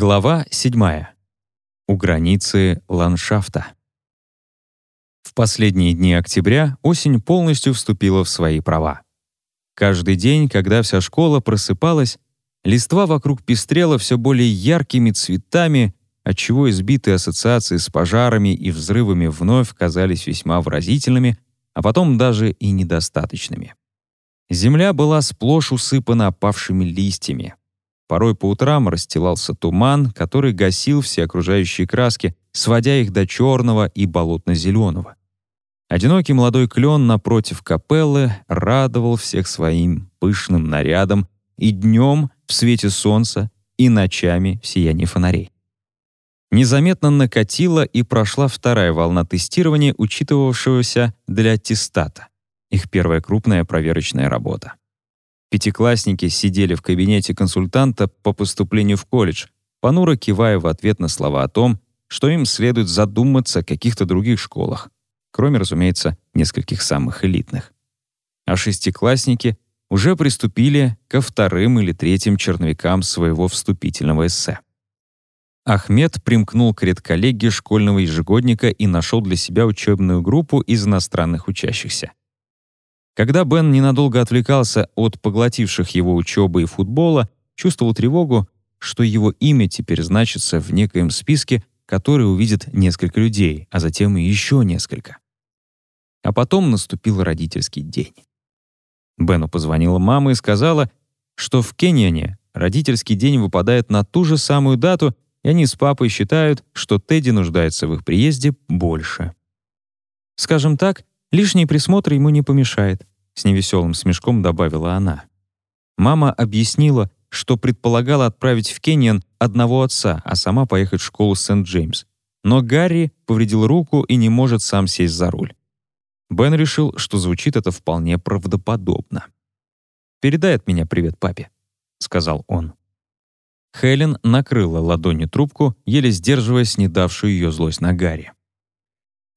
Глава 7. У границы ландшафта. В последние дни октября осень полностью вступила в свои права. Каждый день, когда вся школа просыпалась, листва вокруг пестрела все более яркими цветами, отчего избитые ассоциации с пожарами и взрывами вновь казались весьма выразительными, а потом даже и недостаточными. Земля была сплошь усыпана опавшими листьями, Порой по утрам расстилался туман, который гасил все окружающие краски, сводя их до черного и болотно-зеленого. Одинокий молодой клен напротив капеллы радовал всех своим пышным нарядом и днем в свете солнца, и ночами в сиянии фонарей. Незаметно накатила и прошла вторая волна тестирования, учитывавшегося для аттестата, их первая крупная проверочная работа. Пятиклассники сидели в кабинете консультанта по поступлению в колледж, понуро кивая в ответ на слова о том, что им следует задуматься о каких-то других школах, кроме, разумеется, нескольких самых элитных. А шестиклассники уже приступили ко вторым или третьим черновикам своего вступительного эссе. Ахмед примкнул к редколлегии школьного ежегодника и нашел для себя учебную группу из иностранных учащихся. Когда Бен ненадолго отвлекался от поглотивших его учебы и футбола, чувствовал тревогу, что его имя теперь значится в некоем списке, который увидит несколько людей, а затем и еще несколько. А потом наступил родительский день. Бену позвонила мама и сказала, что в Кеньяне родительский день выпадает на ту же самую дату, и они с папой считают, что Тедди нуждается в их приезде больше. Скажем так, лишний присмотр ему не помешает с невеселым смешком добавила она. Мама объяснила, что предполагала отправить в Кеньян одного отца, а сама поехать в школу Сент-Джеймс. Но Гарри повредил руку и не может сам сесть за руль. Бен решил, что звучит это вполне правдоподобно. «Передай от меня привет папе», — сказал он. Хелен накрыла ладонью трубку, еле сдерживая снедавшую ее злость на Гарри.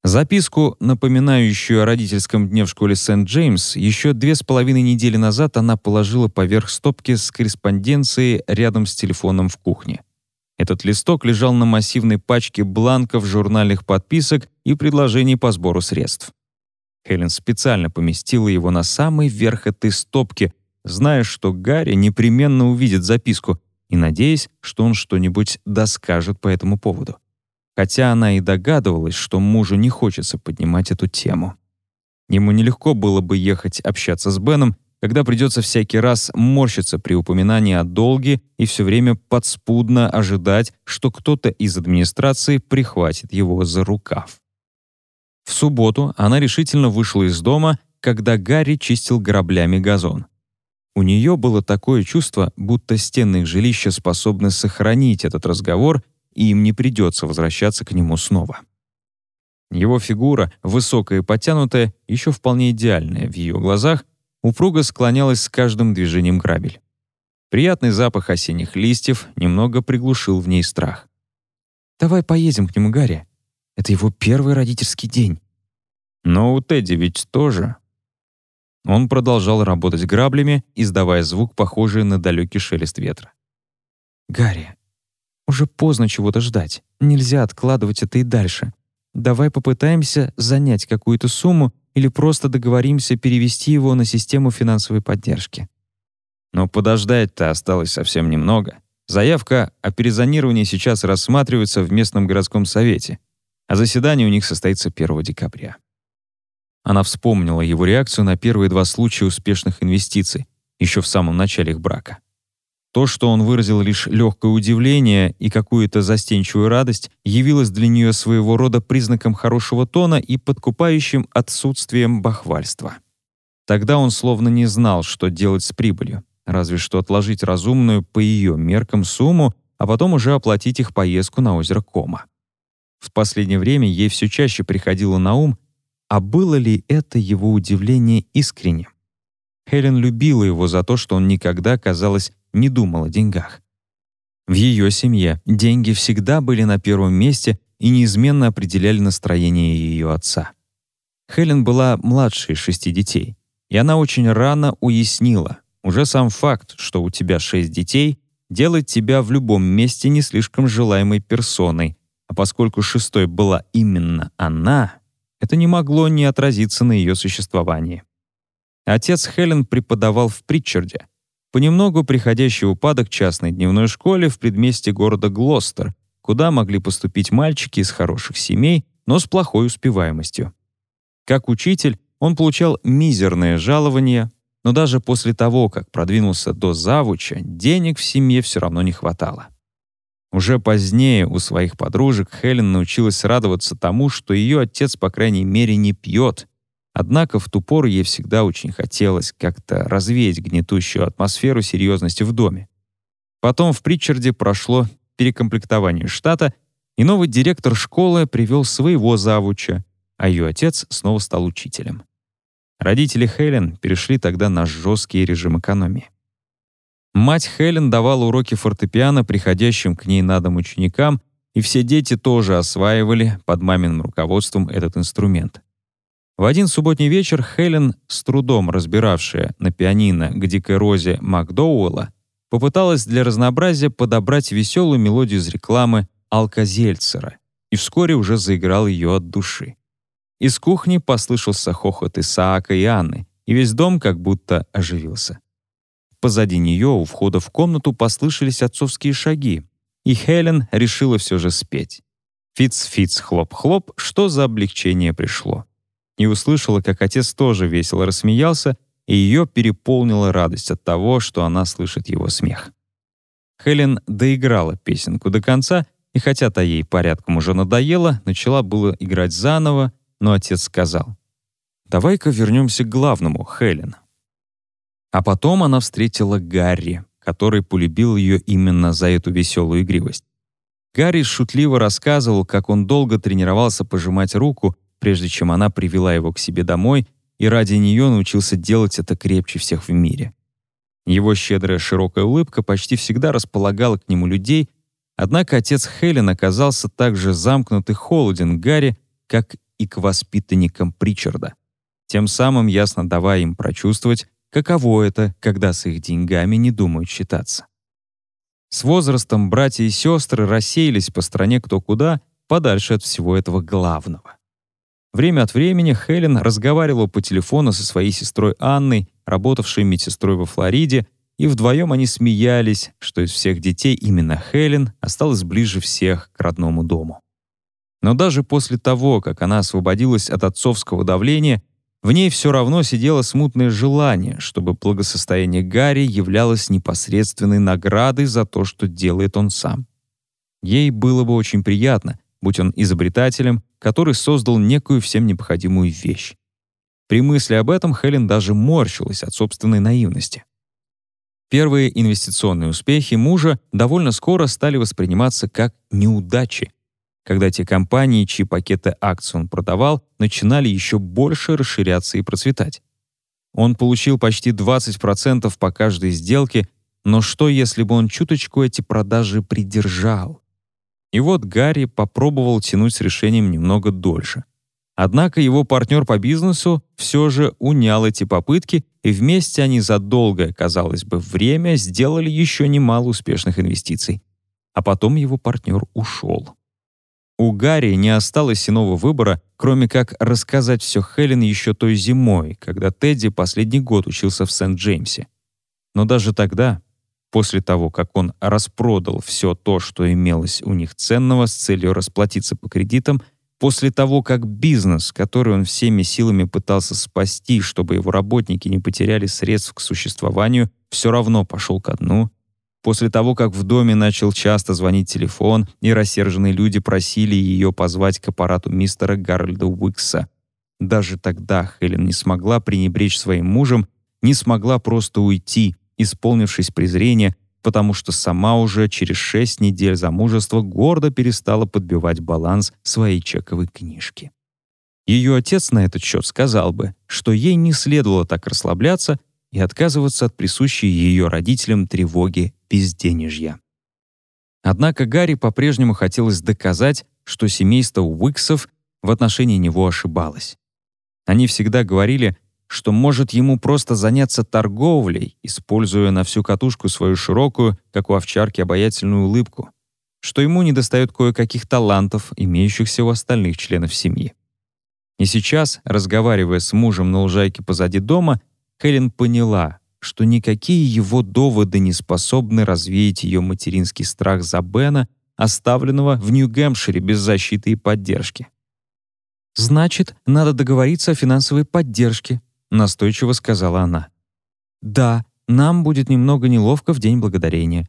Записку, напоминающую о родительском дне в школе Сент-Джеймс, еще две с половиной недели назад она положила поверх стопки с корреспонденцией рядом с телефоном в кухне. Этот листок лежал на массивной пачке бланков журнальных подписок и предложений по сбору средств. Хелен специально поместила его на самый верх этой стопки, зная, что Гарри непременно увидит записку и надеясь, что он что-нибудь доскажет по этому поводу хотя она и догадывалась, что мужу не хочется поднимать эту тему. Ему нелегко было бы ехать общаться с Беном, когда придется всякий раз морщиться при упоминании о долге и все время подспудно ожидать, что кто-то из администрации прихватит его за рукав. В субботу она решительно вышла из дома, когда Гарри чистил граблями газон. У нее было такое чувство, будто стены их жилища способны сохранить этот разговор и им не придется возвращаться к нему снова. Его фигура, высокая и потянутая, еще вполне идеальная в ее глазах, упруго склонялась с каждым движением грабель. Приятный запах осенних листьев немного приглушил в ней страх. «Давай поедем к нему, Гарри. Это его первый родительский день». «Но у Тедди ведь тоже». Он продолжал работать граблями, издавая звук, похожий на далекий шелест ветра. «Гарри, уже поздно чего-то ждать. Нельзя откладывать это и дальше. Давай попытаемся занять какую-то сумму или просто договоримся перевести его на систему финансовой поддержки. Но подождать-то осталось совсем немного. Заявка о перезонировании сейчас рассматривается в местном городском совете, а заседание у них состоится 1 декабря. Она вспомнила его реакцию на первые два случая успешных инвестиций еще в самом начале их брака. То, что он выразил лишь легкое удивление и какую-то застенчивую радость, явилось для нее своего рода признаком хорошего тона и подкупающим отсутствием бахвальства. Тогда он словно не знал, что делать с прибылью, разве что отложить разумную по ее меркам сумму, а потом уже оплатить их поездку на озеро Кома. В последнее время ей все чаще приходило на ум, а было ли это его удивление искренним? Хелен любила его за то, что он никогда, казалось, не думал о деньгах. В ее семье деньги всегда были на первом месте и неизменно определяли настроение ее отца. Хелен была младшей шести детей, и она очень рано уяснила, уже сам факт, что у тебя шесть детей, делать тебя в любом месте не слишком желаемой персоной, а поскольку шестой была именно она, это не могло не отразиться на ее существовании. Отец Хелен преподавал в Притчарде, понемногу приходящий упадок частной дневной школе в предместе города Глостер, куда могли поступить мальчики из хороших семей, но с плохой успеваемостью. Как учитель он получал мизерное жалование, но даже после того, как продвинулся до завуча, денег в семье все равно не хватало. Уже позднее у своих подружек Хелен научилась радоваться тому, что ее отец, по крайней мере, не пьет. Однако в ту пору ей всегда очень хотелось как-то развеять гнетущую атмосферу серьезности в доме. Потом в Притчарде прошло перекомплектование штата, и новый директор школы привел своего завуча, а ее отец снова стал учителем. Родители Хелен перешли тогда на жесткий режим экономии. Мать Хелен давала уроки фортепиано приходящим к ней на дом ученикам, и все дети тоже осваивали под маминым руководством этот инструмент. В один субботний вечер Хелен, с трудом разбиравшая на пианино к дикой розе Макдоуэлла, попыталась для разнообразия подобрать веселую мелодию из рекламы Алкозельцера и вскоре уже заиграл ее от души. Из кухни послышался хохот Исаака и Анны, и весь дом как будто оживился. Позади нее у входа в комнату послышались отцовские шаги, и Хелен решила все же спеть. Фиц-фиц, хлоп-хлоп, что за облегчение пришло. И услышала, как отец тоже весело рассмеялся, и ее переполнила радость от того, что она слышит его смех. Хелен доиграла песенку до конца, и хотя та ей порядком уже надоела, начала было играть заново, но отец сказал, «Давай-ка вернемся к главному, Хелен. А потом она встретила Гарри, который полюбил ее именно за эту веселую игривость. Гарри шутливо рассказывал, как он долго тренировался пожимать руку, прежде чем она привела его к себе домой, и ради нее научился делать это крепче всех в мире. Его щедрая широкая улыбка почти всегда располагала к нему людей, однако отец Хелен оказался так же замкнут и холоден Гарри, как и к воспитанникам Причарда, тем самым ясно давая им прочувствовать, каково это, когда с их деньгами не думают считаться. С возрастом братья и сестры рассеялись по стране кто куда, подальше от всего этого главного. Время от времени Хелен разговаривала по телефону со своей сестрой Анной, работавшей медсестрой во Флориде, и вдвоем они смеялись, что из всех детей именно Хелен осталась ближе всех к родному дому. Но даже после того, как она освободилась от отцовского давления, в ней все равно сидело смутное желание, чтобы благосостояние Гарри являлось непосредственной наградой за то, что делает он сам. Ей было бы очень приятно, будь он изобретателем, который создал некую всем необходимую вещь. При мысли об этом Хелен даже морщилась от собственной наивности. Первые инвестиционные успехи мужа довольно скоро стали восприниматься как неудачи, когда те компании, чьи пакеты акций он продавал, начинали еще больше расширяться и процветать. Он получил почти 20% по каждой сделке, но что, если бы он чуточку эти продажи придержал? И вот Гарри попробовал тянуть с решением немного дольше. Однако его партнер по бизнесу все же унял эти попытки, и вместе они за долгое, казалось бы, время сделали еще немало успешных инвестиций. А потом его партнер ушел. У Гарри не осталось иного выбора, кроме как рассказать все Хелен еще той зимой, когда Тедди последний год учился в Сент-Джеймсе. Но даже тогда, после того, как он распродал все то, что имелось у них ценного с целью расплатиться по кредитам, после того, как бизнес, который он всеми силами пытался спасти, чтобы его работники не потеряли средств к существованию, все равно пошел ко дну, После того, как в доме начал часто звонить телефон, и рассерженные люди просили ее позвать к аппарату мистера Гарольда Уикса. Даже тогда Хелен не смогла пренебречь своим мужем, не смогла просто уйти, исполнившись презрения, потому что сама уже через шесть недель замужества гордо перестала подбивать баланс своей чековой книжки. Ее отец на этот счет сказал бы, что ей не следовало так расслабляться и отказываться от присущей ее родителям тревоги безденежья. Однако Гарри по-прежнему хотелось доказать, что семейство Уиксов в отношении него ошибалось. Они всегда говорили, что может ему просто заняться торговлей, используя на всю катушку свою широкую, как у овчарки, обаятельную улыбку, что ему недостает кое-каких талантов, имеющихся у остальных членов семьи. И сейчас, разговаривая с мужем на лужайке позади дома, Хелен поняла, что никакие его доводы не способны развеять ее материнский страх за Бена, оставленного в Нью-Гэмпшире без защиты и поддержки. «Значит, надо договориться о финансовой поддержке», настойчиво сказала она. Да, нам будет немного неловко в день благодарения.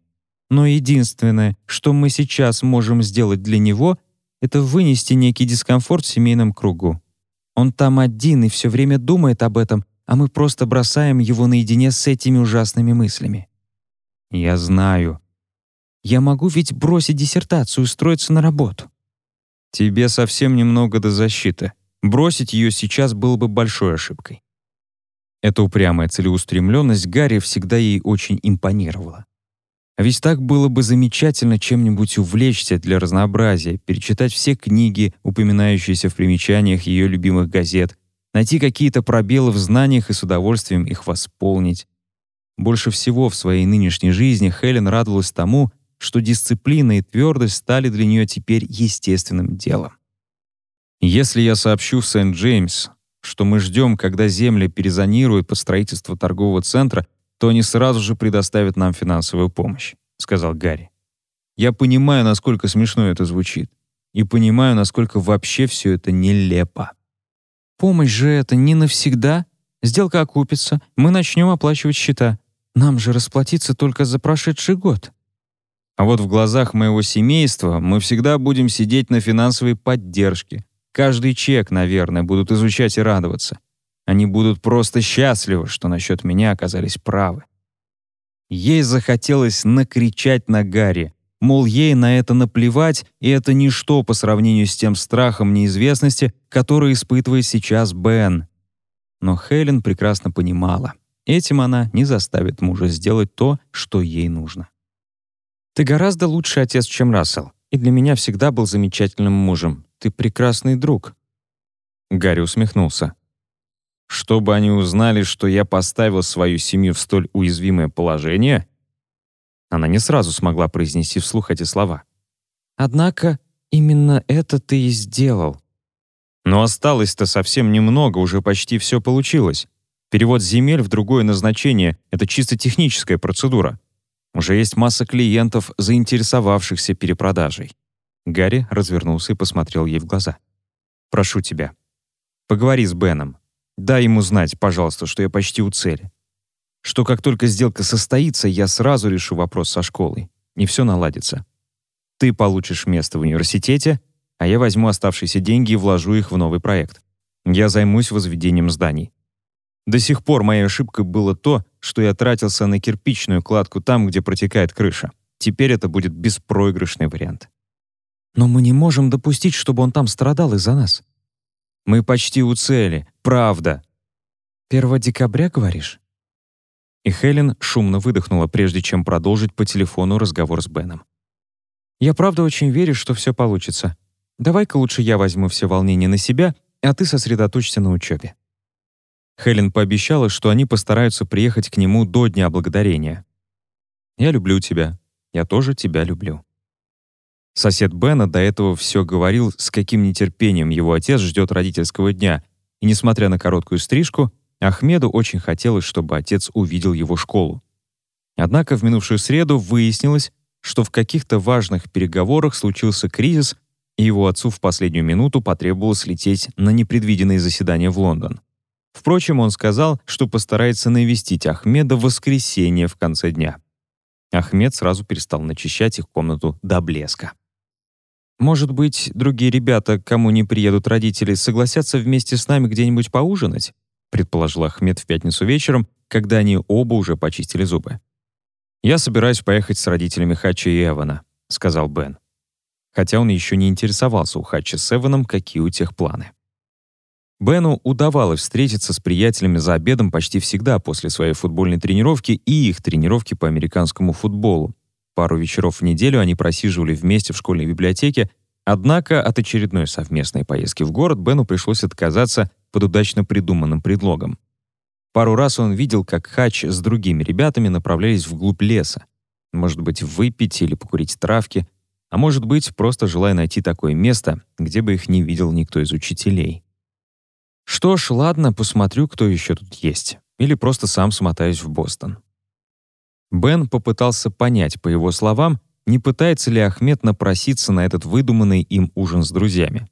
Но единственное, что мы сейчас можем сделать для него, это вынести некий дискомфорт в семейном кругу. Он там один и все время думает об этом, а мы просто бросаем его наедине с этими ужасными мыслями. Я знаю. Я могу ведь бросить диссертацию и устроиться на работу. Тебе совсем немного до защиты. Бросить ее сейчас было бы большой ошибкой. Эта упрямая целеустремленность Гарри всегда ей очень импонировала. А ведь так было бы замечательно чем-нибудь увлечься для разнообразия, перечитать все книги, упоминающиеся в примечаниях ее любимых газет, найти какие-то пробелы в знаниях и с удовольствием их восполнить. Больше всего в своей нынешней жизни Хелен радовалась тому, что дисциплина и твердость стали для нее теперь естественным делом. «Если я сообщу в Сент-Джеймс, что мы ждем, когда земли перезонируют по строительству торгового центра, то они сразу же предоставят нам финансовую помощь», — сказал Гарри. «Я понимаю, насколько смешно это звучит, и понимаю, насколько вообще все это нелепо. Помощь же это не навсегда. Сделка окупится, мы начнем оплачивать счета. Нам же расплатиться только за прошедший год». А вот в глазах моего семейства мы всегда будем сидеть на финансовой поддержке, Каждый чек, наверное, будут изучать и радоваться. Они будут просто счастливы, что насчет меня оказались правы. Ей захотелось накричать на Гарри, мол, ей на это наплевать, и это ничто по сравнению с тем страхом неизвестности, который испытывает сейчас Бен. Но Хелен прекрасно понимала, этим она не заставит мужа сделать то, что ей нужно. «Ты гораздо лучший отец, чем Рассел, и для меня всегда был замечательным мужем. Ты прекрасный друг». Гарри усмехнулся. «Чтобы они узнали, что я поставил свою семью в столь уязвимое положение?» Она не сразу смогла произнести вслух эти слова. «Однако именно это ты и сделал». «Но осталось-то совсем немного, уже почти все получилось. Перевод земель в другое назначение — это чисто техническая процедура. Уже есть масса клиентов, заинтересовавшихся перепродажей. Гарри развернулся и посмотрел ей в глаза. «Прошу тебя, поговори с Беном. Дай ему знать, пожалуйста, что я почти у цели. Что как только сделка состоится, я сразу решу вопрос со школой, и все наладится. Ты получишь место в университете, а я возьму оставшиеся деньги и вложу их в новый проект. Я займусь возведением зданий. До сих пор моей ошибкой было то, что я тратился на кирпичную кладку там, где протекает крыша. Теперь это будет беспроигрышный вариант. Но мы не можем допустить, чтобы он там страдал из-за нас. Мы почти у цели, правда. 1 декабря, говоришь? И Хелен шумно выдохнула, прежде чем продолжить по телефону разговор с Беном. «Я правда очень верю, что все получится. Давай-ка лучше я возьму все волнения на себя, а ты сосредоточься на учебе». Хелен пообещала, что они постараются приехать к нему до Дня Благодарения. «Я люблю тебя. Я тоже тебя люблю». Сосед Бена до этого все говорил, с каким нетерпением его отец ждет родительского дня, и, несмотря на короткую стрижку, Ахмеду очень хотелось, чтобы отец увидел его школу. Однако в минувшую среду выяснилось, что в каких-то важных переговорах случился кризис, и его отцу в последнюю минуту потребовалось лететь на непредвиденные заседания в Лондон. Впрочем, он сказал, что постарается навестить Ахмеда в воскресенье в конце дня. Ахмед сразу перестал начищать их комнату до блеска. Может быть, другие ребята, кому не приедут родители, согласятся вместе с нами где-нибудь поужинать?» предположил Ахмед в пятницу вечером, когда они оба уже почистили зубы. «Я собираюсь поехать с родителями Хача и Эвана», — сказал Бен. Хотя он еще не интересовался у Хача с Эваном, какие у тех планы. Бену удавалось встретиться с приятелями за обедом почти всегда после своей футбольной тренировки и их тренировки по американскому футболу, Пару вечеров в неделю они просиживали вместе в школьной библиотеке, однако от очередной совместной поездки в город Бену пришлось отказаться под удачно придуманным предлогом. Пару раз он видел, как Хач с другими ребятами направлялись вглубь леса. Может быть, выпить или покурить травки, а может быть, просто желая найти такое место, где бы их не видел никто из учителей. Что ж, ладно, посмотрю, кто еще тут есть. Или просто сам смотаюсь в Бостон. Бен попытался понять, по его словам, не пытается ли Ахмед напроситься на этот выдуманный им ужин с друзьями.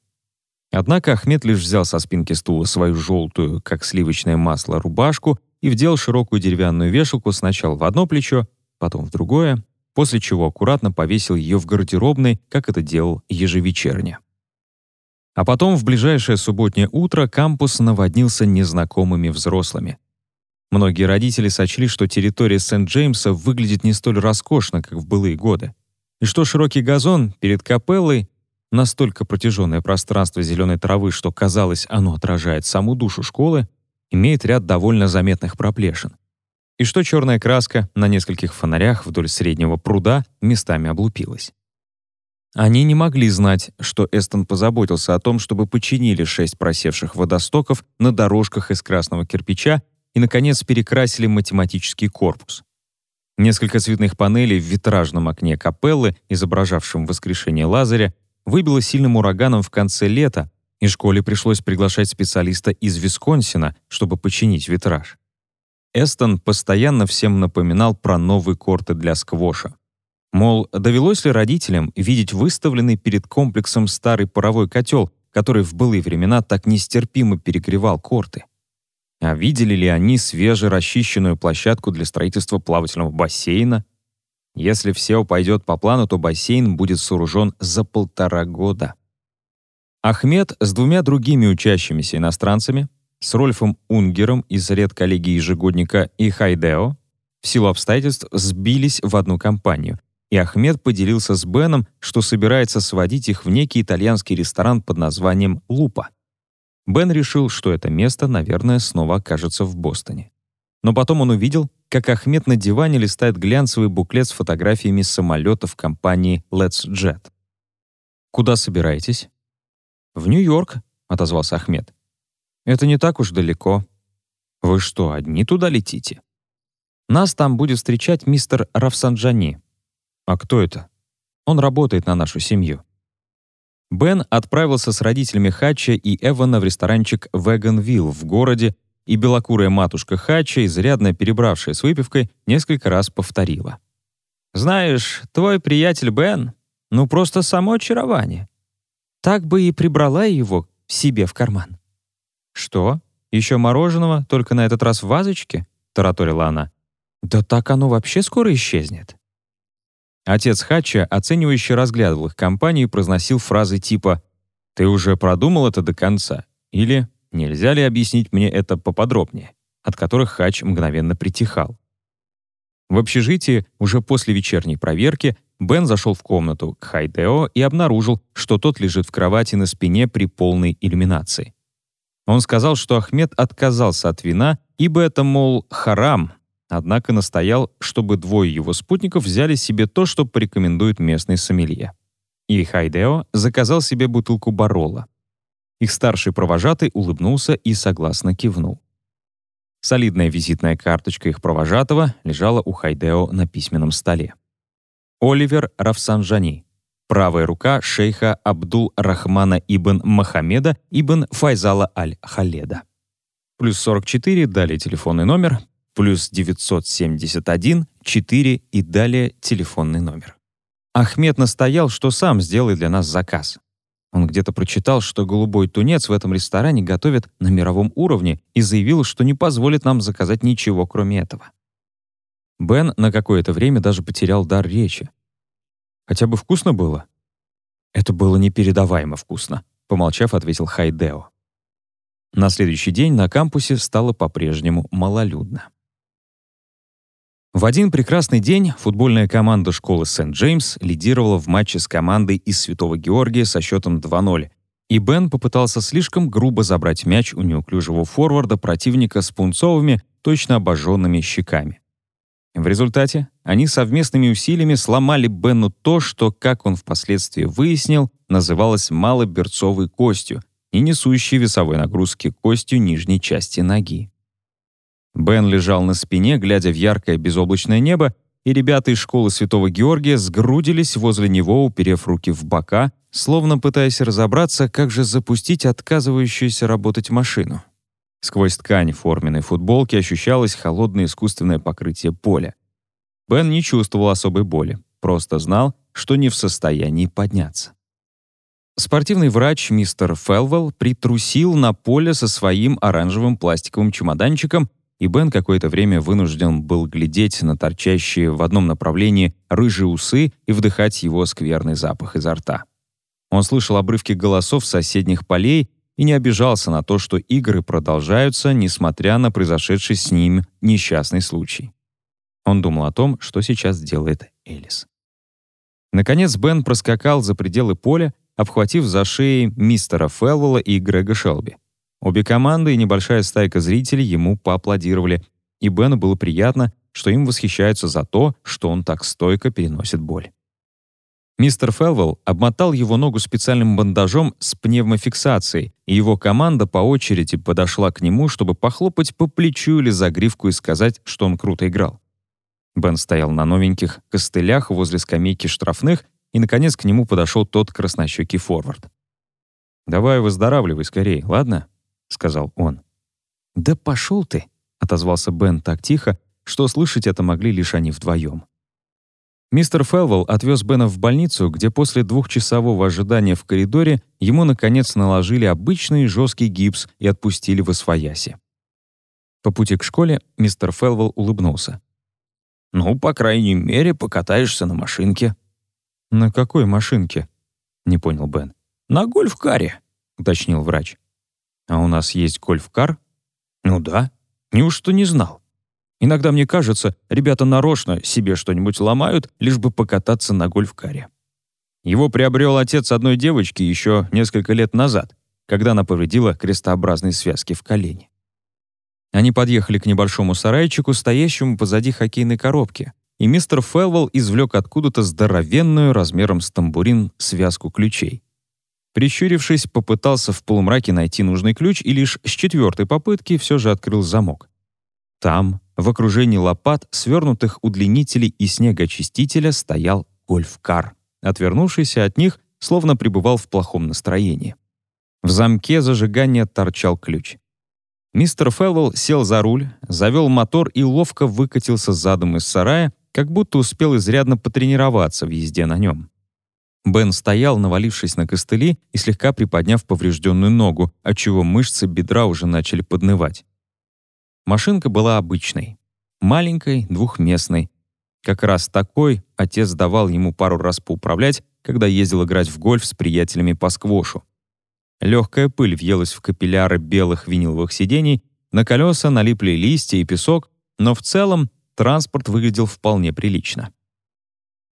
Однако Ахмед лишь взял со спинки стула свою желтую, как сливочное масло, рубашку и вдел широкую деревянную вешалку сначала в одно плечо, потом в другое, после чего аккуратно повесил ее в гардеробной, как это делал ежевечерне. А потом в ближайшее субботнее утро кампус наводнился незнакомыми взрослыми. Многие родители сочли, что территория Сент-Джеймса выглядит не столь роскошно, как в былые годы, и что широкий газон перед капеллой настолько протяженное пространство зеленой травы, что казалось, оно отражает саму душу школы, имеет ряд довольно заметных проплешин. И что черная краска на нескольких фонарях вдоль среднего пруда местами облупилась. Они не могли знать, что Эстон позаботился о том, чтобы починили шесть просевших водостоков на дорожках из красного кирпича и, наконец, перекрасили математический корпус. Несколько цветных панелей в витражном окне капеллы, изображавшем воскрешение Лазаря, выбило сильным ураганом в конце лета, и школе пришлось приглашать специалиста из Висконсина, чтобы починить витраж. Эстон постоянно всем напоминал про новые корты для сквоша. Мол, довелось ли родителям видеть выставленный перед комплексом старый паровой котел, который в былые времена так нестерпимо перегревал корты? А видели ли они свежерасчищенную площадку для строительства плавательного бассейна, если все пойдет по плану, то бассейн будет сооружен за полтора года. Ахмед с двумя другими учащимися иностранцами, с Рольфом Унгером из редколлегии ежегодника и Хайдео, в силу обстоятельств сбились в одну компанию, и Ахмед поделился с Беном, что собирается сводить их в некий итальянский ресторан под названием «Лупа». Бен решил, что это место, наверное, снова окажется в Бостоне. Но потом он увидел, как Ахмед на диване листает глянцевый буклет с фотографиями самолетов компании Let's Jet. «Куда собираетесь?» «В Нью-Йорк», — отозвался Ахмед. «Это не так уж далеко». «Вы что, одни туда летите?» «Нас там будет встречать мистер Рафсанджани». «А кто это?» «Он работает на нашу семью». Бен отправился с родителями Хатча и Эвана в ресторанчик «Веганвилл» в городе, и белокурая матушка Хача, изрядно перебравшая с выпивкой, несколько раз повторила. «Знаешь, твой приятель Бен, ну просто само очарование. Так бы и прибрала его себе в карман». «Что? Еще мороженого, только на этот раз в вазочке?» — тараторила она. «Да так оно вообще скоро исчезнет». Отец Хача, оценивающе разглядывал их компанию и произносил фразы типа «Ты уже продумал это до конца?» или Нельзя ли объяснить мне это поподробнее, от которых Хач мгновенно притихал. В общежитии уже после вечерней проверки Бен зашел в комнату к Хайдео и обнаружил, что тот лежит в кровати на спине при полной иллюминации. Он сказал, что Ахмед отказался от вина, ибо это, мол, харам, однако настоял, чтобы двое его спутников взяли себе то, что порекомендует местный сомелье. И Хайдео заказал себе бутылку барола. Их старший провожатый улыбнулся и согласно кивнул. Солидная визитная карточка их провожатого лежала у Хайдео на письменном столе. Оливер Рафсанжани, правая рука шейха Абдул-Рахмана ибн Махамеда ибн Файзала аль-Халеда. Плюс 44, далее телефонный номер, плюс 971, 4 и далее телефонный номер. Ахмед настоял, что сам сделает для нас заказ. Он где-то прочитал, что голубой тунец в этом ресторане готовят на мировом уровне и заявил, что не позволит нам заказать ничего, кроме этого. Бен на какое-то время даже потерял дар речи. Хотя бы вкусно было? Это было непередаваемо вкусно, помолчав, ответил Хайдео. На следующий день на кампусе стало по-прежнему малолюдно. В один прекрасный день футбольная команда школы Сент-Джеймс лидировала в матче с командой из Святого Георгия со счетом 2-0, и Бен попытался слишком грубо забрать мяч у неуклюжего форварда противника с пунцовыми, точно обожженными щеками. В результате они совместными усилиями сломали Бену то, что, как он впоследствии выяснил, называлось малоберцовой костью и несущей весовой нагрузки костью нижней части ноги. Бен лежал на спине, глядя в яркое безоблачное небо, и ребята из школы Святого Георгия сгрудились возле него, уперев руки в бока, словно пытаясь разобраться, как же запустить отказывающуюся работать машину. Сквозь ткань форменной футболки ощущалось холодное искусственное покрытие поля. Бен не чувствовал особой боли, просто знал, что не в состоянии подняться. Спортивный врач мистер Фелвелл притрусил на поле со своим оранжевым пластиковым чемоданчиком и Бен какое-то время вынужден был глядеть на торчащие в одном направлении рыжие усы и вдыхать его скверный запах изо рта. Он слышал обрывки голосов соседних полей и не обижался на то, что игры продолжаются, несмотря на произошедший с ним несчастный случай. Он думал о том, что сейчас делает Элис. Наконец Бен проскакал за пределы поля, обхватив за шеи мистера Фелвелла и Грега Шелби. Обе команды и небольшая стайка зрителей ему поаплодировали, и Бену было приятно, что им восхищаются за то, что он так стойко переносит боль. Мистер Фелвелл обмотал его ногу специальным бандажом с пневмофиксацией, и его команда по очереди подошла к нему, чтобы похлопать по плечу или загривку и сказать, что он круто играл. Бен стоял на новеньких костылях возле скамейки штрафных, и, наконец, к нему подошел тот краснощекий форвард. «Давай выздоравливай скорее, ладно?» Сказал он. «Да пошел ты!» — отозвался Бен так тихо, что слышать это могли лишь они вдвоем. Мистер Фелвелл отвез Бена в больницу, где после двухчасового ожидания в коридоре ему, наконец, наложили обычный жесткий гипс и отпустили в освояси. По пути к школе мистер Фелвелл улыбнулся. «Ну, по крайней мере, покатаешься на машинке». «На какой машинке?» — не понял Бен. «На гольф-каре», — уточнил врач. А у нас есть гольф-кар? Ну да. Неужто не знал? Иногда мне кажется, ребята нарочно себе что-нибудь ломают, лишь бы покататься на гольф-каре. Его приобрел отец одной девочки еще несколько лет назад, когда она повредила крестообразные связки в колене. Они подъехали к небольшому сарайчику, стоящему позади хоккейной коробки, и мистер Фелвелл извлек откуда-то здоровенную размером с тамбурин связку ключей. Прищурившись, попытался в полумраке найти нужный ключ и лишь с четвертой попытки все же открыл замок. Там, в окружении лопат, свернутых удлинителей и снегоочистителя, стоял гольф-кар. Отвернувшийся от них, словно пребывал в плохом настроении. В замке зажигания торчал ключ. Мистер Фелвелл сел за руль, завел мотор и ловко выкатился задом из сарая, как будто успел изрядно потренироваться в езде на нем. Бен стоял, навалившись на костыли и слегка приподняв поврежденную ногу, отчего мышцы бедра уже начали поднывать. Машинка была обычной. Маленькой, двухместной. Как раз такой отец давал ему пару раз поуправлять, когда ездил играть в гольф с приятелями по сквошу. Легкая пыль въелась в капилляры белых виниловых сидений, на колеса налипли листья и песок, но в целом транспорт выглядел вполне прилично.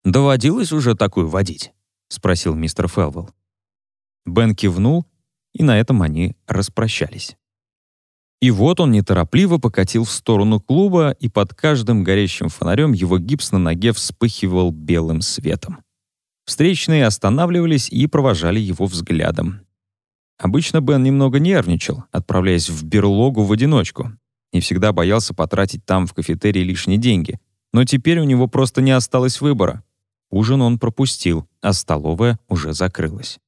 «Доводилось уже такую водить?» — спросил мистер Фелвелл. Бен кивнул, и на этом они распрощались. И вот он неторопливо покатил в сторону клуба, и под каждым горящим фонарем его гипс на ноге вспыхивал белым светом. Встречные останавливались и провожали его взглядом. Обычно Бен немного нервничал, отправляясь в берлогу в одиночку, и всегда боялся потратить там в кафетерии лишние деньги. Но теперь у него просто не осталось выбора. Ужин он пропустил, а столовая уже закрылась.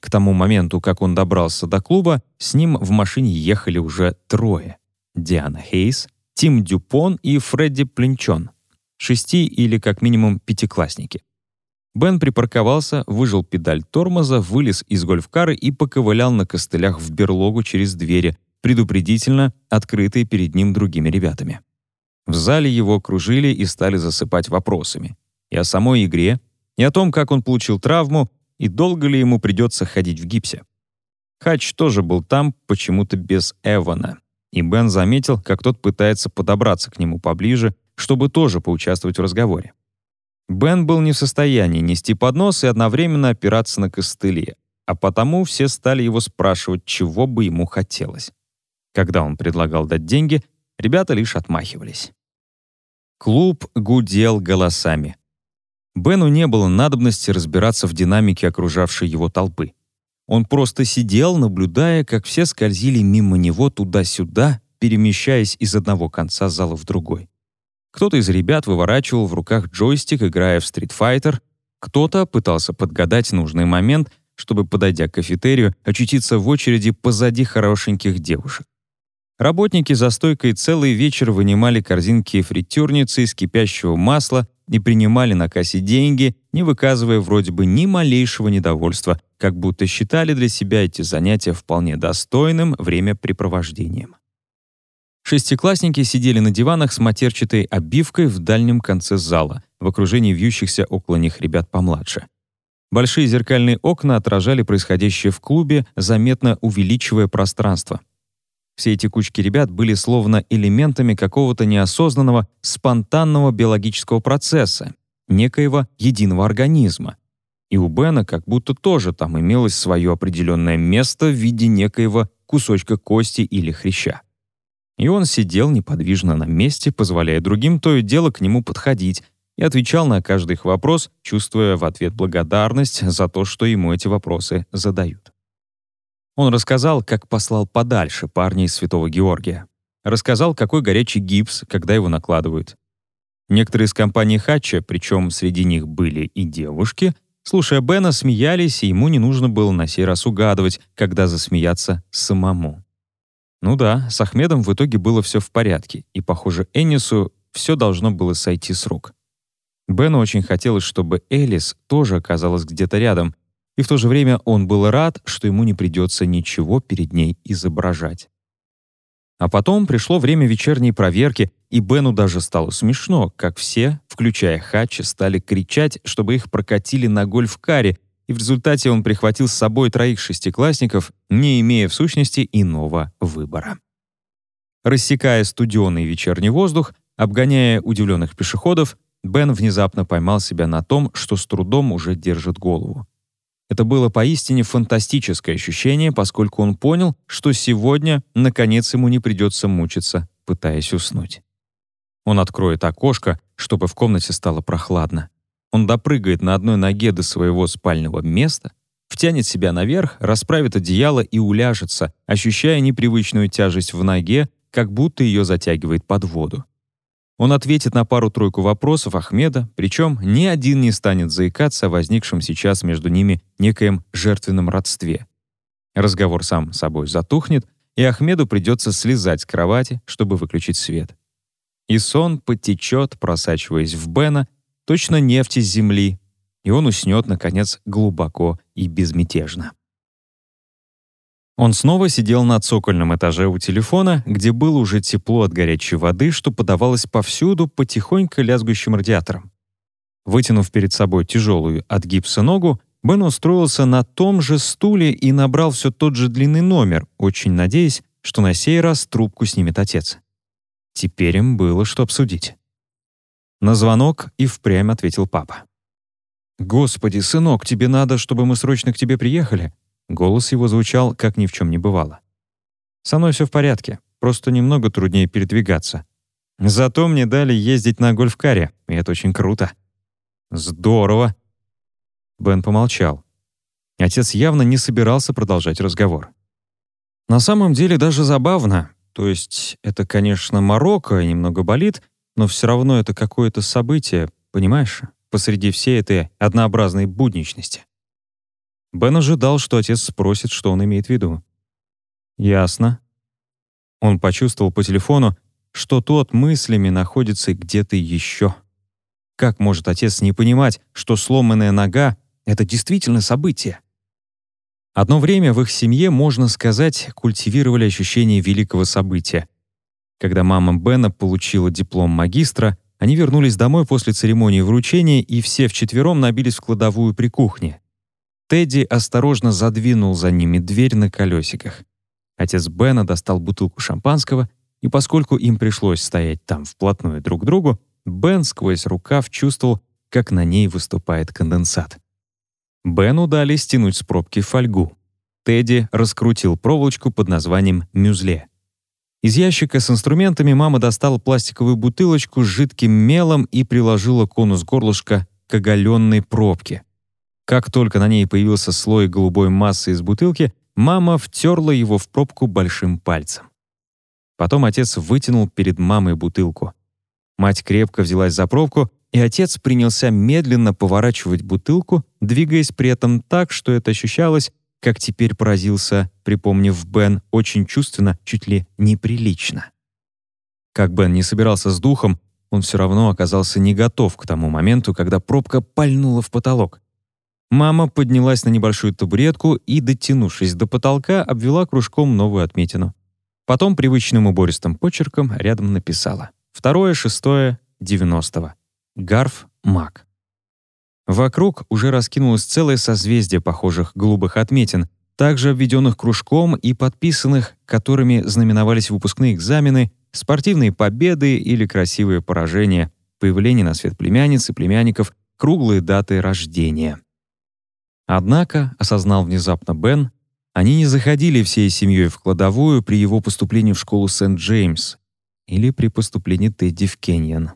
К тому моменту, как он добрался до клуба, с ним в машине ехали уже трое. Диана Хейс, Тим Дюпон и Фредди Плинчон. Шести или как минимум пятиклассники. Бен припарковался, выжил педаль тормоза, вылез из гольфкара и поковылял на костылях в берлогу через двери, предупредительно открытые перед ним другими ребятами. В зале его окружили и стали засыпать вопросами и о самой игре, и о том, как он получил травму и долго ли ему придется ходить в гипсе. Хач тоже был там, почему-то без Эвана, и Бен заметил, как тот пытается подобраться к нему поближе, чтобы тоже поучаствовать в разговоре. Бен был не в состоянии нести поднос и одновременно опираться на костыли, а потому все стали его спрашивать, чего бы ему хотелось. Когда он предлагал дать деньги, ребята лишь отмахивались. Клуб гудел голосами. Бену не было надобности разбираться в динамике окружавшей его толпы. Он просто сидел, наблюдая, как все скользили мимо него туда-сюда, перемещаясь из одного конца зала в другой. Кто-то из ребят выворачивал в руках джойстик, играя в Street Fighter, кто-то пытался подгадать нужный момент, чтобы, подойдя к кафетерию, очутиться в очереди позади хорошеньких девушек. Работники за стойкой целый вечер вынимали корзинки фритюрницы из кипящего масла и принимали на кассе деньги, не выказывая вроде бы ни малейшего недовольства, как будто считали для себя эти занятия вполне достойным времяпрепровождением. Шестиклассники сидели на диванах с матерчатой обивкой в дальнем конце зала, в окружении вьющихся около них ребят помладше. Большие зеркальные окна отражали происходящее в клубе, заметно увеличивая пространство. Все эти кучки ребят были словно элементами какого-то неосознанного, спонтанного биологического процесса, некоего единого организма. И у Бена как будто тоже там имелось свое определенное место в виде некоего кусочка кости или хряща. И он сидел неподвижно на месте, позволяя другим то и дело к нему подходить, и отвечал на каждый их вопрос, чувствуя в ответ благодарность за то, что ему эти вопросы задают. Он рассказал, как послал подальше парня из Святого Георгия. Рассказал, какой горячий гипс, когда его накладывают. Некоторые из компании Хатча, причем среди них были и девушки, слушая Бена, смеялись, и ему не нужно было на сей раз угадывать, когда засмеяться самому. Ну да, с Ахмедом в итоге было все в порядке, и, похоже, Энису все должно было сойти с рук. Бену очень хотелось, чтобы Элис тоже оказалась где-то рядом, и в то же время он был рад, что ему не придется ничего перед ней изображать. А потом пришло время вечерней проверки, и Бену даже стало смешно, как все, включая Хатча, стали кричать, чтобы их прокатили на гольф-каре, и в результате он прихватил с собой троих шестиклассников, не имея в сущности иного выбора. Рассекая студеный вечерний воздух, обгоняя удивленных пешеходов, Бен внезапно поймал себя на том, что с трудом уже держит голову. Это было поистине фантастическое ощущение, поскольку он понял, что сегодня, наконец, ему не придется мучиться, пытаясь уснуть. Он откроет окошко, чтобы в комнате стало прохладно. Он допрыгает на одной ноге до своего спального места, втянет себя наверх, расправит одеяло и уляжется, ощущая непривычную тяжесть в ноге, как будто ее затягивает под воду. Он ответит на пару-тройку вопросов Ахмеда, причем ни один не станет заикаться о возникшем сейчас между ними некоем жертвенном родстве. Разговор сам собой затухнет, и Ахмеду придется слезать с кровати, чтобы выключить свет. И сон потечет, просачиваясь в Бена, точно нефть из земли, и он уснет, наконец, глубоко и безмятежно. Он снова сидел на цокольном этаже у телефона, где было уже тепло от горячей воды, что подавалось повсюду потихоньку лязгующим радиатором. Вытянув перед собой тяжелую от гипса ногу, Бен устроился на том же стуле и набрал все тот же длинный номер, очень надеясь, что на сей раз трубку снимет отец. Теперь им было что обсудить. На звонок и впрямь ответил папа. «Господи, сынок, тебе надо, чтобы мы срочно к тебе приехали?» Голос его звучал, как ни в чем не бывало. «Со мной все в порядке, просто немного труднее передвигаться. Зато мне дали ездить на гольф-каре, и это очень круто». «Здорово!» Бен помолчал. Отец явно не собирался продолжать разговор. «На самом деле даже забавно. То есть это, конечно, Марокко немного болит, но все равно это какое-то событие, понимаешь, посреди всей этой однообразной будничности. Бен ожидал, что отец спросит, что он имеет в виду. «Ясно». Он почувствовал по телефону, что тот мыслями находится где-то еще. Как может отец не понимать, что сломанная нога — это действительно событие? Одно время в их семье, можно сказать, культивировали ощущение великого события, когда мама Бена получила диплом магистра, они вернулись домой после церемонии вручения и все вчетвером набились в кладовую при кухне. Тедди осторожно задвинул за ними дверь на колесиках. Отец Бена достал бутылку шампанского, и поскольку им пришлось стоять там вплотную друг к другу, Бен сквозь рукав чувствовал, как на ней выступает конденсат. Бену дали стянуть с пробки фольгу. Тедди раскрутил проволочку под названием «мюзле». Из ящика с инструментами мама достала пластиковую бутылочку с жидким мелом и приложила конус горлышка к оголенной пробке. Как только на ней появился слой голубой массы из бутылки, мама втерла его в пробку большим пальцем. Потом отец вытянул перед мамой бутылку. Мать крепко взялась за пробку, и отец принялся медленно поворачивать бутылку, двигаясь при этом так, что это ощущалось, как теперь поразился, припомнив Бен, очень чувственно, чуть ли неприлично. Как Бен не собирался с духом, он все равно оказался не готов к тому моменту, когда пробка пальнула в потолок. Мама поднялась на небольшую табуретку и, дотянувшись до потолка, обвела кружком новую отметину. Потом привычным убористым почерком рядом написала. Второе, шестое, девяностого. Гарф Мак. Вокруг уже раскинулось целое созвездие похожих голубых отметин, также обведенных кружком и подписанных, которыми знаменовались выпускные экзамены, спортивные победы или красивые поражения, появление на свет племянниц и племянников, круглые даты рождения. Однако, осознал внезапно Бен, они не заходили всей семьей в кладовую при его поступлении в школу Сент-Джеймс или при поступлении Тедди в Кеньян.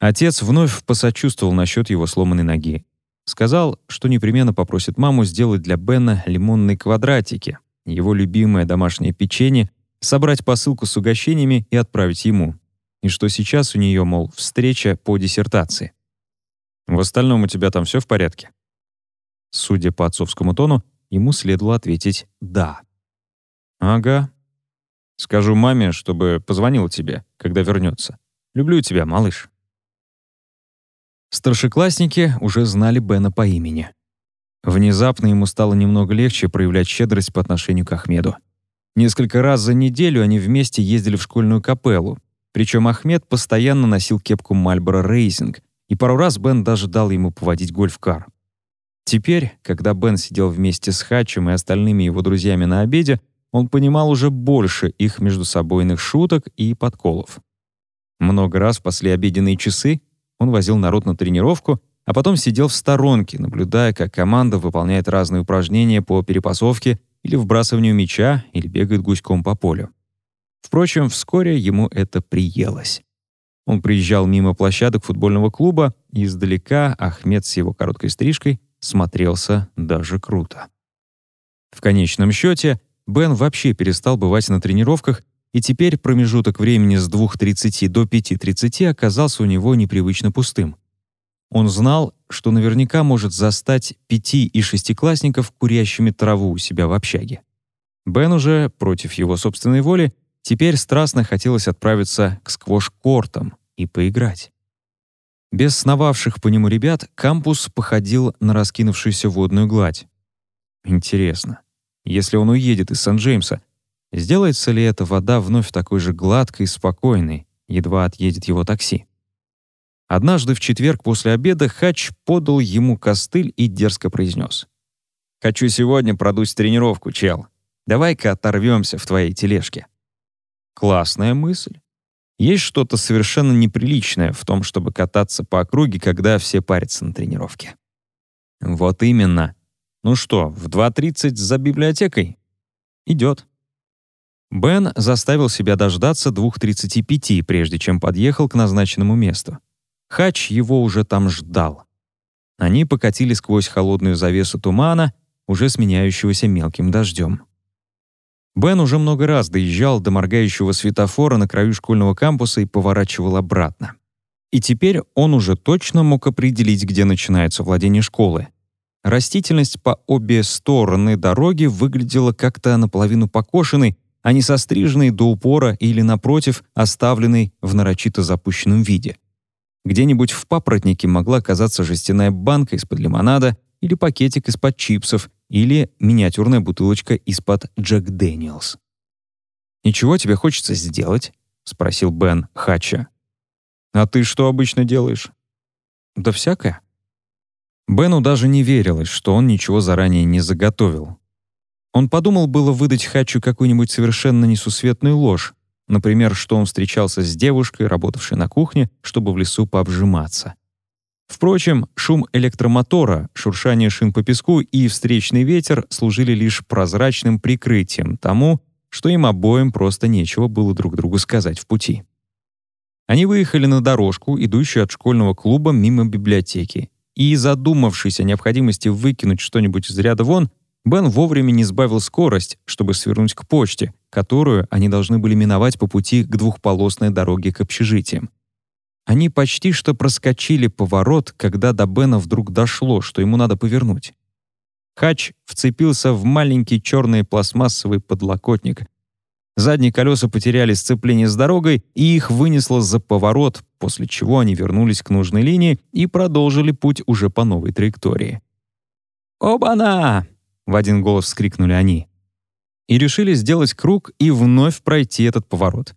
Отец вновь посочувствовал насчет его сломанной ноги. Сказал, что непременно попросит маму сделать для Бена лимонные квадратики, его любимое домашнее печенье, собрать посылку с угощениями и отправить ему. И что сейчас у нее, мол, встреча по диссертации. «В остальном у тебя там все в порядке?» Судя по отцовскому тону, ему следовало ответить «да». «Ага. Скажу маме, чтобы позвонила тебе, когда вернется. Люблю тебя, малыш». Старшеклассники уже знали Бена по имени. Внезапно ему стало немного легче проявлять щедрость по отношению к Ахмеду. Несколько раз за неделю они вместе ездили в школьную капеллу, причем Ахмед постоянно носил кепку Marlboro Racing, и пару раз Бен даже дал ему поводить гольф-кар. Теперь, когда Бен сидел вместе с Хачем и остальными его друзьями на обеде, он понимал уже больше их междусобойных шуток и подколов. Много раз в послеобеденные часы он возил народ на тренировку, а потом сидел в сторонке, наблюдая, как команда выполняет разные упражнения по перепасовке или вбрасыванию мяча, или бегает гуськом по полю. Впрочем, вскоре ему это приелось. Он приезжал мимо площадок футбольного клуба, и издалека Ахмед с его короткой стрижкой смотрелся даже круто. В конечном счете, Бен вообще перестал бывать на тренировках, и теперь промежуток времени с 2.30 до 5.30 оказался у него непривычно пустым. Он знал, что наверняка может застать пяти- и шестиклассников курящими траву у себя в общаге. Бен уже, против его собственной воли, теперь страстно хотелось отправиться к сквош-кортам и поиграть. Без сновавших по нему ребят кампус походил на раскинувшуюся водную гладь. Интересно, если он уедет из Сан-Джеймса, сделается ли эта вода вновь такой же гладкой и спокойной, едва отъедет его такси? Однажды в четверг после обеда Хач подал ему костыль и дерзко произнес. «Хочу сегодня продуть тренировку, чел. Давай-ка оторвемся в твоей тележке». Классная мысль. Есть что-то совершенно неприличное в том, чтобы кататься по округе, когда все парятся на тренировке. Вот именно. Ну что, в 2.30 за библиотекой? Идет. Бен заставил себя дождаться 2.35, прежде чем подъехал к назначенному месту. Хач его уже там ждал. Они покатили сквозь холодную завесу тумана, уже сменяющегося мелким дождем. Бен уже много раз доезжал до моргающего светофора на краю школьного кампуса и поворачивал обратно. И теперь он уже точно мог определить, где начинается владение школы. Растительность по обе стороны дороги выглядела как-то наполовину покошенной, а не состриженной до упора или, напротив, оставленной в нарочито запущенном виде. Где-нибудь в папоротнике могла оказаться жестяная банка из-под лимонада или пакетик из-под чипсов, или миниатюрная бутылочка из-под Джек Дэниелс. «Ничего тебе хочется сделать?» — спросил Бен Хача. «А ты что обычно делаешь?» «Да всякое». Бену даже не верилось, что он ничего заранее не заготовил. Он подумал было выдать Хачу какую-нибудь совершенно несусветную ложь, Например, что он встречался с девушкой, работавшей на кухне, чтобы в лесу пообжиматься. Впрочем, шум электромотора, шуршание шин по песку и встречный ветер служили лишь прозрачным прикрытием тому, что им обоим просто нечего было друг другу сказать в пути. Они выехали на дорожку, идущую от школьного клуба мимо библиотеки, и, задумавшись о необходимости выкинуть что-нибудь из ряда вон, Бен вовремя не сбавил скорость, чтобы свернуть к почте, которую они должны были миновать по пути к двухполосной дороге к общежитиям. Они почти что проскочили поворот, когда до Бена вдруг дошло, что ему надо повернуть. Хач вцепился в маленький черный пластмассовый подлокотник. Задние колеса потеряли сцепление с дорогой, и их вынесло за поворот, после чего они вернулись к нужной линии и продолжили путь уже по новой траектории. «Оба-на!» — в один голос вскрикнули они. И решили сделать круг и вновь пройти этот поворот.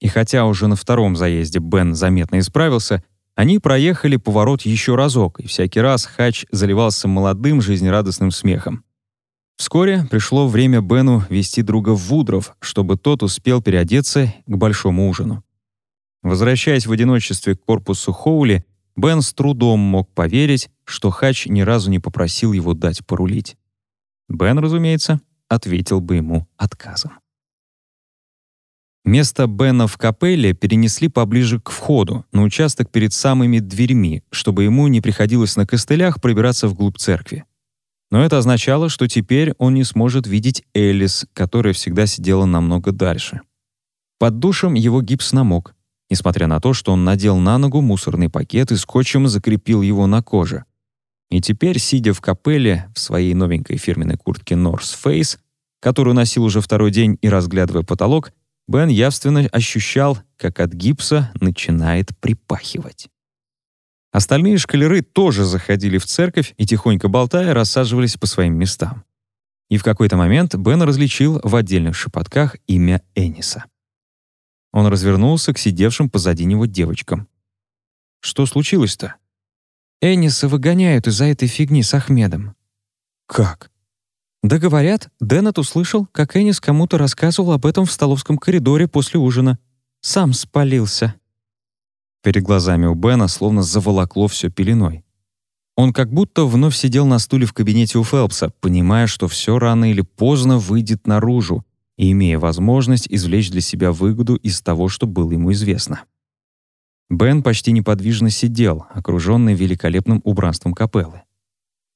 И хотя уже на втором заезде Бен заметно исправился, они проехали поворот еще разок, и всякий раз Хач заливался молодым жизнерадостным смехом. Вскоре пришло время Бену вести друга в Вудров, чтобы тот успел переодеться к большому ужину. Возвращаясь в одиночестве к корпусу Хоули, Бен с трудом мог поверить, что Хач ни разу не попросил его дать порулить. Бен, разумеется, ответил бы ему отказом. Место Бена в капелле перенесли поближе к входу, на участок перед самыми дверьми, чтобы ему не приходилось на костылях пробираться вглубь церкви. Но это означало, что теперь он не сможет видеть Элис, которая всегда сидела намного дальше. Под душем его гипс намок, несмотря на то, что он надел на ногу мусорный пакет и скотчем закрепил его на коже. И теперь, сидя в капелле в своей новенькой фирменной куртке North Face, которую носил уже второй день и разглядывая потолок, Бен явственно ощущал, как от гипса начинает припахивать. Остальные шкалеры тоже заходили в церковь и, тихонько болтая, рассаживались по своим местам. И в какой-то момент Бен различил в отдельных шепотках имя Эниса. Он развернулся к сидевшим позади него девочкам. «Что случилось-то?» «Эниса выгоняют из-за этой фигни с Ахмедом». «Как?» Да говорят, Деннет услышал, как Энис кому-то рассказывал об этом в столовском коридоре после ужина. Сам спалился. Перед глазами у Бена словно заволокло все пеленой. Он как будто вновь сидел на стуле в кабинете у Фелпса, понимая, что все рано или поздно выйдет наружу и имея возможность извлечь для себя выгоду из того, что было ему известно. Бен почти неподвижно сидел, окруженный великолепным убранством капеллы.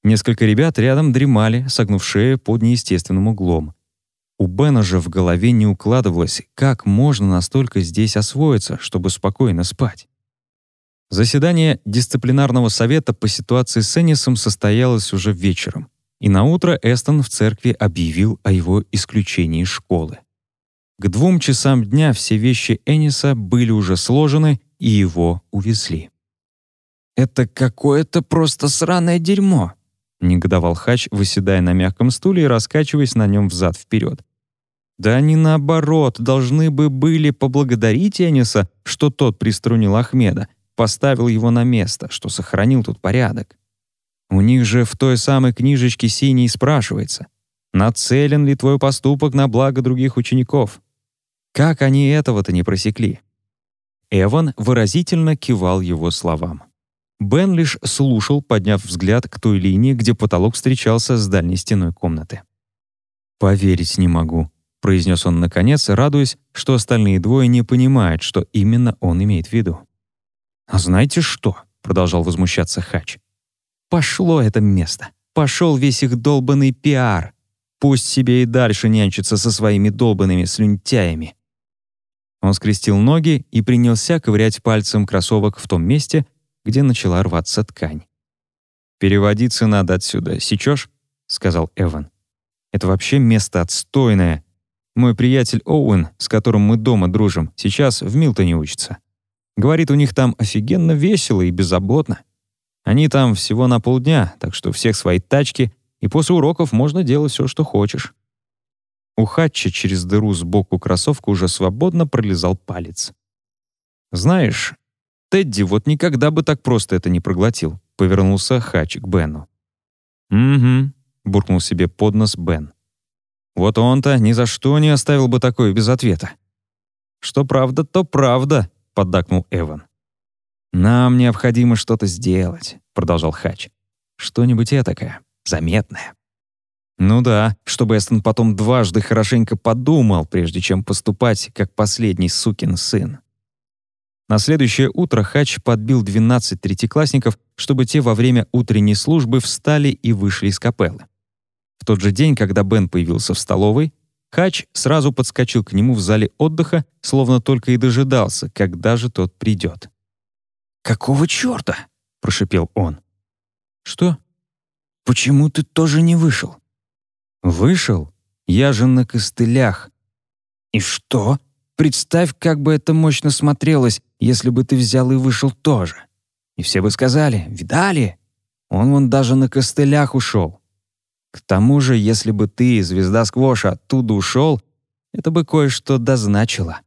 Несколько ребят рядом дремали, согнув шею под неестественным углом. У Бена же в голове не укладывалось, как можно настолько здесь освоиться, чтобы спокойно спать. Заседание дисциплинарного совета по ситуации с Эннисом состоялось уже вечером, и наутро Эстон в церкви объявил о его исключении из школы. К двум часам дня все вещи Энниса были уже сложены, и его увезли. «Это какое-то просто сраное дерьмо», негодовал Хач, выседая на мягком стуле и раскачиваясь на нем взад-вперед. Да они, наоборот, должны бы были поблагодарить Эниса, что тот приструнил Ахмеда, поставил его на место, что сохранил тут порядок. У них же в той самой книжечке синей спрашивается, нацелен ли твой поступок на благо других учеников. Как они этого-то не просекли? Эван выразительно кивал его словам. Бен лишь слушал, подняв взгляд к той линии, где потолок встречался с дальней стеной комнаты. «Поверить не могу», — произнес он наконец, радуясь, что остальные двое не понимают, что именно он имеет в виду. «А знаете что?» — продолжал возмущаться Хач. «Пошло это место. Пошел весь их долбанный пиар. Пусть себе и дальше нянчится со своими долбанными слюнтяями». Он скрестил ноги и принялся ковырять пальцем кроссовок в том месте, где начала рваться ткань. «Переводиться надо отсюда, сечешь?» — сказал Эван. «Это вообще место отстойное. Мой приятель Оуэн, с которым мы дома дружим, сейчас в Милтоне учится. Говорит, у них там офигенно весело и беззаботно. Они там всего на полдня, так что всех свои тачки, и после уроков можно делать все, что хочешь». У Хатча через дыру сбоку кроссовка уже свободно пролезал палец. «Знаешь, Тедди вот никогда бы так просто это не проглотил», — повернулся Хач к Бену. «Угу», — буркнул себе под нос Бен. «Вот он-то ни за что не оставил бы такое без ответа». «Что правда, то правда», — поддакнул Эван. «Нам необходимо что-то сделать», — продолжал Хач. «Что-нибудь этакое, заметное». Ну да, чтобы Эстон потом дважды хорошенько подумал, прежде чем поступать, как последний сукин сын. На следующее утро Хач подбил 12 третьеклассников, чтобы те во время утренней службы встали и вышли из капеллы. В тот же день, когда Бен появился в столовой, Хач сразу подскочил к нему в зале отдыха, словно только и дожидался, когда же тот придет. «Какого чёрта?» — прошипел он. «Что?» «Почему ты тоже не вышел?» «Вышел? Я же на костылях». «И что? Представь, как бы это мощно смотрелось, если бы ты взял и вышел тоже. И все бы сказали, видали? Он вон даже на костылях ушел. К тому же, если бы ты, звезда сквоша, оттуда ушел, это бы кое-что дозначило».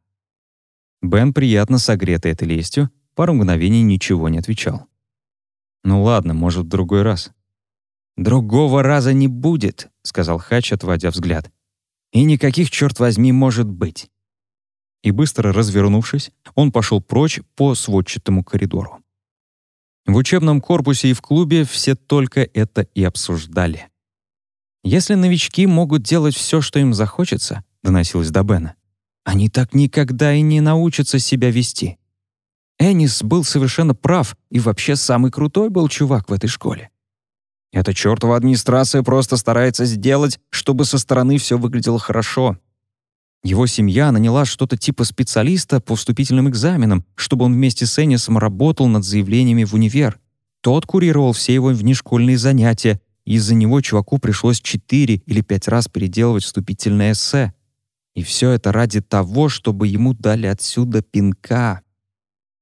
Бен, приятно согретый этой лестью, пару мгновений ничего не отвечал. «Ну ладно, может, в другой раз». «Другого раза не будет», — сказал Хач, отводя взгляд. «И никаких, черт возьми, может быть». И быстро развернувшись, он пошел прочь по сводчатому коридору. В учебном корпусе и в клубе все только это и обсуждали. «Если новички могут делать все, что им захочется», — доносилось до Бена, «они так никогда и не научатся себя вести». Энис был совершенно прав и вообще самый крутой был чувак в этой школе. Эта чертова администрация просто старается сделать, чтобы со стороны все выглядело хорошо. Его семья наняла что-то типа специалиста по вступительным экзаменам, чтобы он вместе с Энисом работал над заявлениями в универ. Тот курировал все его внешкольные занятия, и из-за него чуваку пришлось четыре или пять раз переделывать вступительное эссе. И все это ради того, чтобы ему дали отсюда пинка.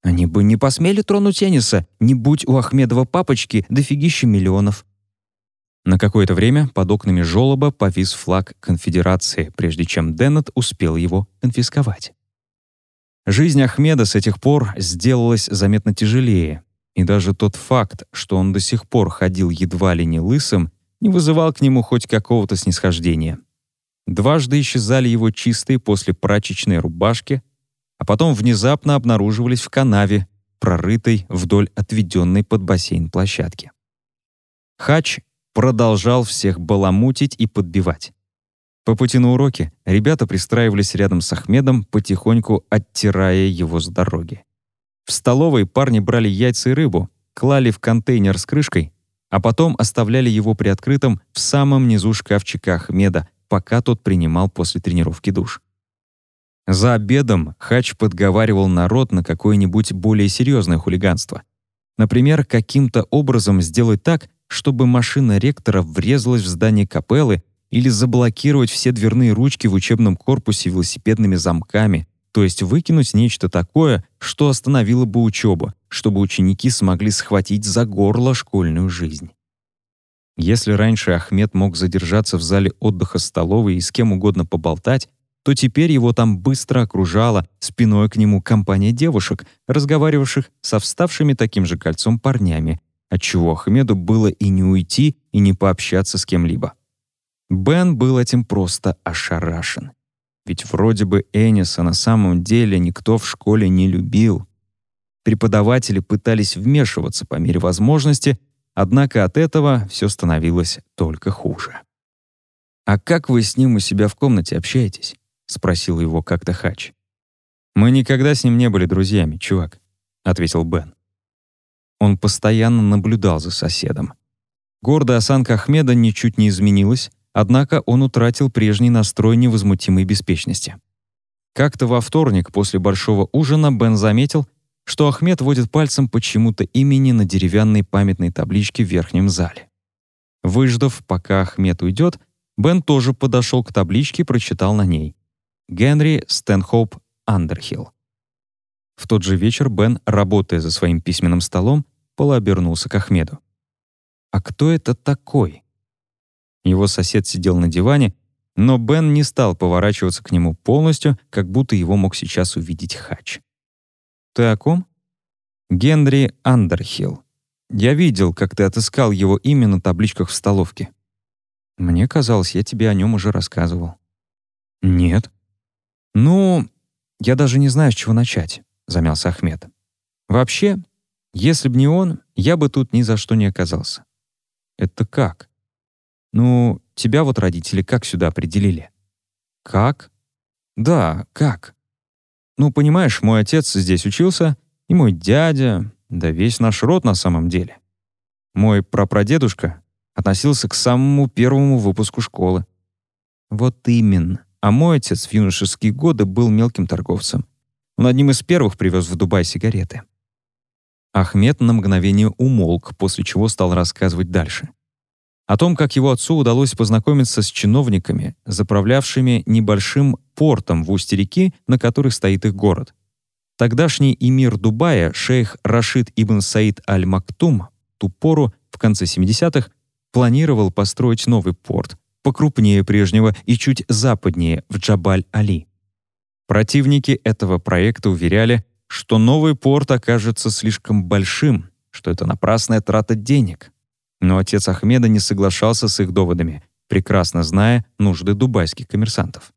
Они бы не посмели тронуть Эниса, не будь у Ахмедова папочки дофигища миллионов. На какое-то время под окнами жёлоба повис флаг конфедерации, прежде чем Деннет успел его конфисковать. Жизнь Ахмеда с этих пор сделалась заметно тяжелее, и даже тот факт, что он до сих пор ходил едва ли не лысым, не вызывал к нему хоть какого-то снисхождения. Дважды исчезали его чистые после прачечной рубашки, а потом внезапно обнаруживались в канаве, прорытой вдоль отведенной под бассейн площадки. Хач продолжал всех баламутить и подбивать. По пути на уроки ребята пристраивались рядом с Ахмедом, потихоньку оттирая его с дороги. В столовой парни брали яйца и рыбу, клали в контейнер с крышкой, а потом оставляли его приоткрытым в самом низу шкафчика Ахмеда, пока тот принимал после тренировки душ. За обедом Хач подговаривал народ на какое-нибудь более серьезное хулиганство. Например, каким-то образом сделать так, чтобы машина ректора врезалась в здание капеллы или заблокировать все дверные ручки в учебном корпусе велосипедными замками, то есть выкинуть нечто такое, что остановило бы учебу, чтобы ученики смогли схватить за горло школьную жизнь. Если раньше Ахмед мог задержаться в зале отдыха столовой и с кем угодно поболтать, то теперь его там быстро окружала спиной к нему компания девушек, разговаривавших со вставшими таким же кольцом парнями, отчего Ахмеду было и не уйти, и не пообщаться с кем-либо. Бен был этим просто ошарашен. Ведь вроде бы Эниса на самом деле никто в школе не любил. Преподаватели пытались вмешиваться по мере возможности, однако от этого все становилось только хуже. «А как вы с ним у себя в комнате общаетесь?» — спросил его как-то Хач. «Мы никогда с ним не были друзьями, чувак», — ответил Бен. Он постоянно наблюдал за соседом. Гордая осанка Ахмеда ничуть не изменилась, однако он утратил прежний настрой невозмутимой беспечности. Как-то во вторник после большого ужина Бен заметил, что Ахмед водит пальцем почему-то имени на деревянной памятной табличке в верхнем зале. Выждав, пока Ахмед уйдет, Бен тоже подошел к табличке и прочитал на ней «Генри Стэнхоуп Андерхилл». В тот же вечер Бен, работая за своим письменным столом, полуобернулся к Ахмеду. «А кто это такой?» Его сосед сидел на диване, но Бен не стал поворачиваться к нему полностью, как будто его мог сейчас увидеть Хач. «Ты о ком?» «Генри Андерхилл. Я видел, как ты отыскал его имя на табличках в столовке. Мне казалось, я тебе о нем уже рассказывал». «Нет». «Ну, я даже не знаю, с чего начать. — замялся Ахмед. «Вообще, если б не он, я бы тут ни за что не оказался». «Это как?» «Ну, тебя вот родители как сюда определили?» «Как?» «Да, как?» «Ну, понимаешь, мой отец здесь учился, и мой дядя, да весь наш род на самом деле. Мой прапрадедушка, Относился к самому первому выпуску школы. Вот именно. А мой отец в юношеские годы был мелким торговцем. Он одним из первых привез в Дубай сигареты. Ахмед на мгновение умолк, после чего стал рассказывать дальше. О том, как его отцу удалось познакомиться с чиновниками, заправлявшими небольшим портом в устье реки, на которой стоит их город. Тогдашний эмир Дубая, шейх Рашид ибн Саид аль-Мактум, ту пору, в конце 70-х, планировал построить новый порт, покрупнее прежнего и чуть западнее, в Джабаль-Али. Противники этого проекта уверяли, что новый порт окажется слишком большим, что это напрасная трата денег. Но отец Ахмеда не соглашался с их доводами, прекрасно зная нужды дубайских коммерсантов.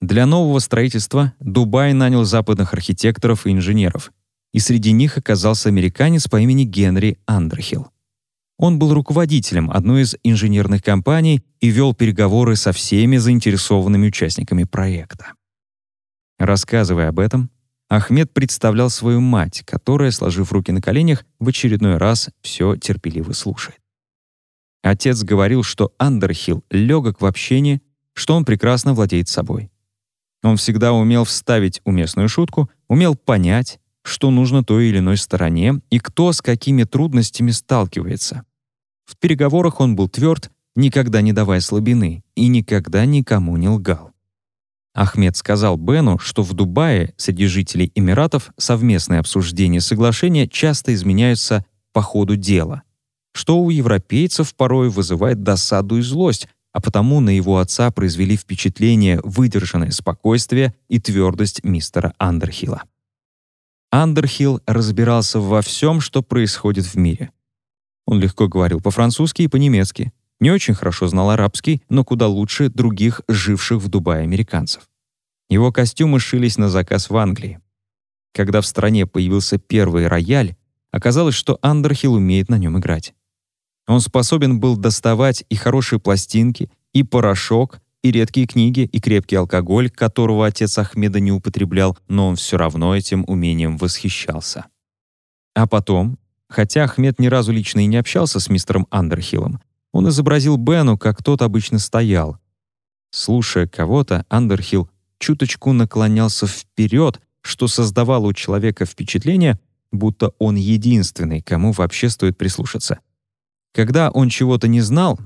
Для нового строительства Дубай нанял западных архитекторов и инженеров, и среди них оказался американец по имени Генри Андерхилл. Он был руководителем одной из инженерных компаний и вел переговоры со всеми заинтересованными участниками проекта. Рассказывая об этом, Ахмед представлял свою мать, которая, сложив руки на коленях, в очередной раз все терпеливо слушает. Отец говорил, что Андерхилл легок в общении, что он прекрасно владеет собой. Он всегда умел вставить уместную шутку, умел понять, что нужно той или иной стороне и кто с какими трудностями сталкивается. В переговорах он был тверд, никогда не давая слабины, и никогда никому не лгал. Ахмед сказал Бену, что в Дубае среди жителей Эмиратов совместные обсуждения соглашения часто изменяются по ходу дела, что у европейцев порой вызывает досаду и злость, а потому на его отца произвели впечатление выдержанное спокойствие и твердость мистера Андерхилла. Андерхилл разбирался во всем, что происходит в мире. Он легко говорил по-французски и по-немецки, не очень хорошо знал арабский, но куда лучше других живших в Дубае американцев. Его костюмы шились на заказ в Англии. Когда в стране появился первый рояль, оказалось, что Андерхилл умеет на нем играть. Он способен был доставать и хорошие пластинки, и порошок, и редкие книги, и крепкий алкоголь, которого отец Ахмеда не употреблял, но он все равно этим умением восхищался. А потом, хотя Ахмед ни разу лично и не общался с мистером Андерхиллом, он изобразил Бену, как тот обычно стоял. Слушая кого-то, Андерхилл чуточку наклонялся вперед, что создавало у человека впечатление, будто он единственный, кому вообще стоит прислушаться. Когда он чего-то не знал,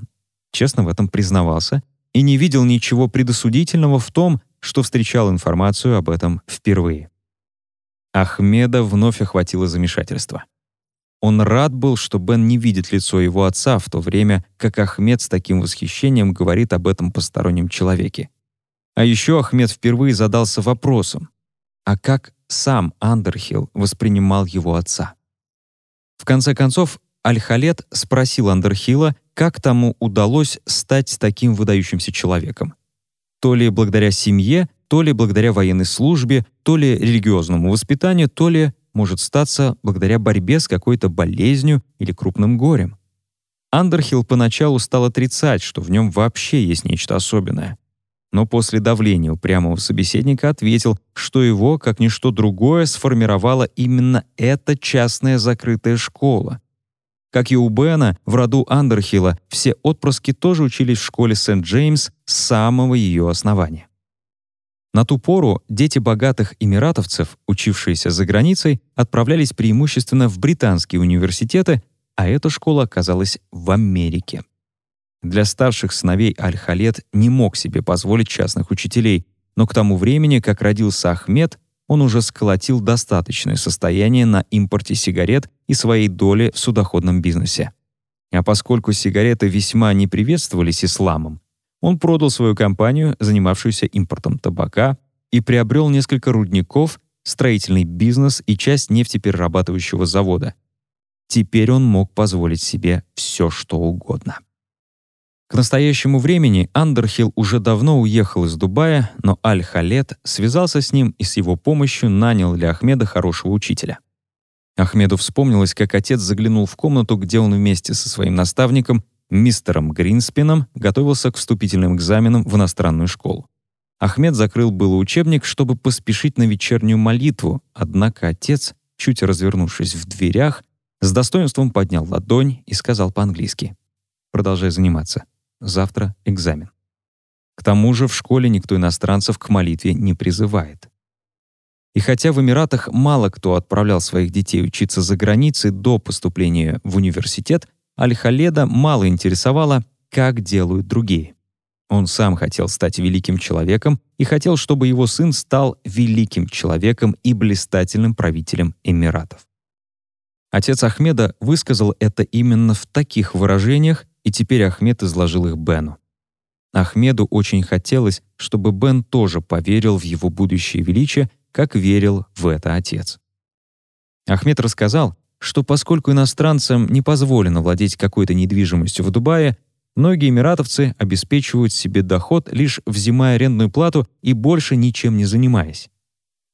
честно в этом признавался, и не видел ничего предосудительного в том, что встречал информацию об этом впервые. Ахмеда вновь охватило замешательство. Он рад был, что Бен не видит лицо его отца, в то время как Ахмед с таким восхищением говорит об этом постороннем человеке. А еще Ахмед впервые задался вопросом, а как сам Андерхилл воспринимал его отца? В конце концов, Аль-Халет спросил Андерхилла, как тому удалось стать таким выдающимся человеком. То ли благодаря семье, то ли благодаря военной службе, то ли религиозному воспитанию, то ли может статься благодаря борьбе с какой-то болезнью или крупным горем. Андерхилл поначалу стал отрицать, что в нем вообще есть нечто особенное. Но после давления упрямого собеседника ответил, что его, как ничто другое, сформировала именно эта частная закрытая школа. Как и у Бена, в роду Андерхилла все отпрыски тоже учились в школе Сент-Джеймс с самого ее основания. На ту пору дети богатых эмиратовцев, учившиеся за границей, отправлялись преимущественно в британские университеты, а эта школа оказалась в Америке. Для старших сыновей Аль-Халет не мог себе позволить частных учителей, но к тому времени, как родился Ахмед, он уже сколотил достаточное состояние на импорте сигарет и своей доли в судоходном бизнесе. А поскольку сигареты весьма не приветствовались исламом, он продал свою компанию, занимавшуюся импортом табака, и приобрел несколько рудников, строительный бизнес и часть нефтеперерабатывающего завода. Теперь он мог позволить себе все, что угодно. К настоящему времени Андерхилл уже давно уехал из Дубая, но Аль-Халет связался с ним и с его помощью нанял для Ахмеда хорошего учителя. Ахмеду вспомнилось, как отец заглянул в комнату, где он вместе со своим наставником мистером Гринспеном готовился к вступительным экзаменам в иностранную школу. Ахмед закрыл было учебник, чтобы поспешить на вечернюю молитву, однако отец, чуть развернувшись в дверях, с достоинством поднял ладонь и сказал по-английски. продолжай заниматься. Завтра экзамен. К тому же в школе никто иностранцев к молитве не призывает. И хотя в Эмиратах мало кто отправлял своих детей учиться за границей до поступления в университет, Аль-Халеда мало интересовало, как делают другие. Он сам хотел стать великим человеком и хотел, чтобы его сын стал великим человеком и блистательным правителем Эмиратов. Отец Ахмеда высказал это именно в таких выражениях, и теперь Ахмед изложил их Бену. Ахмеду очень хотелось, чтобы Бен тоже поверил в его будущее величие, как верил в это отец. Ахмед рассказал, что поскольку иностранцам не позволено владеть какой-то недвижимостью в Дубае, многие эмиратовцы обеспечивают себе доход, лишь взимая арендную плату и больше ничем не занимаясь.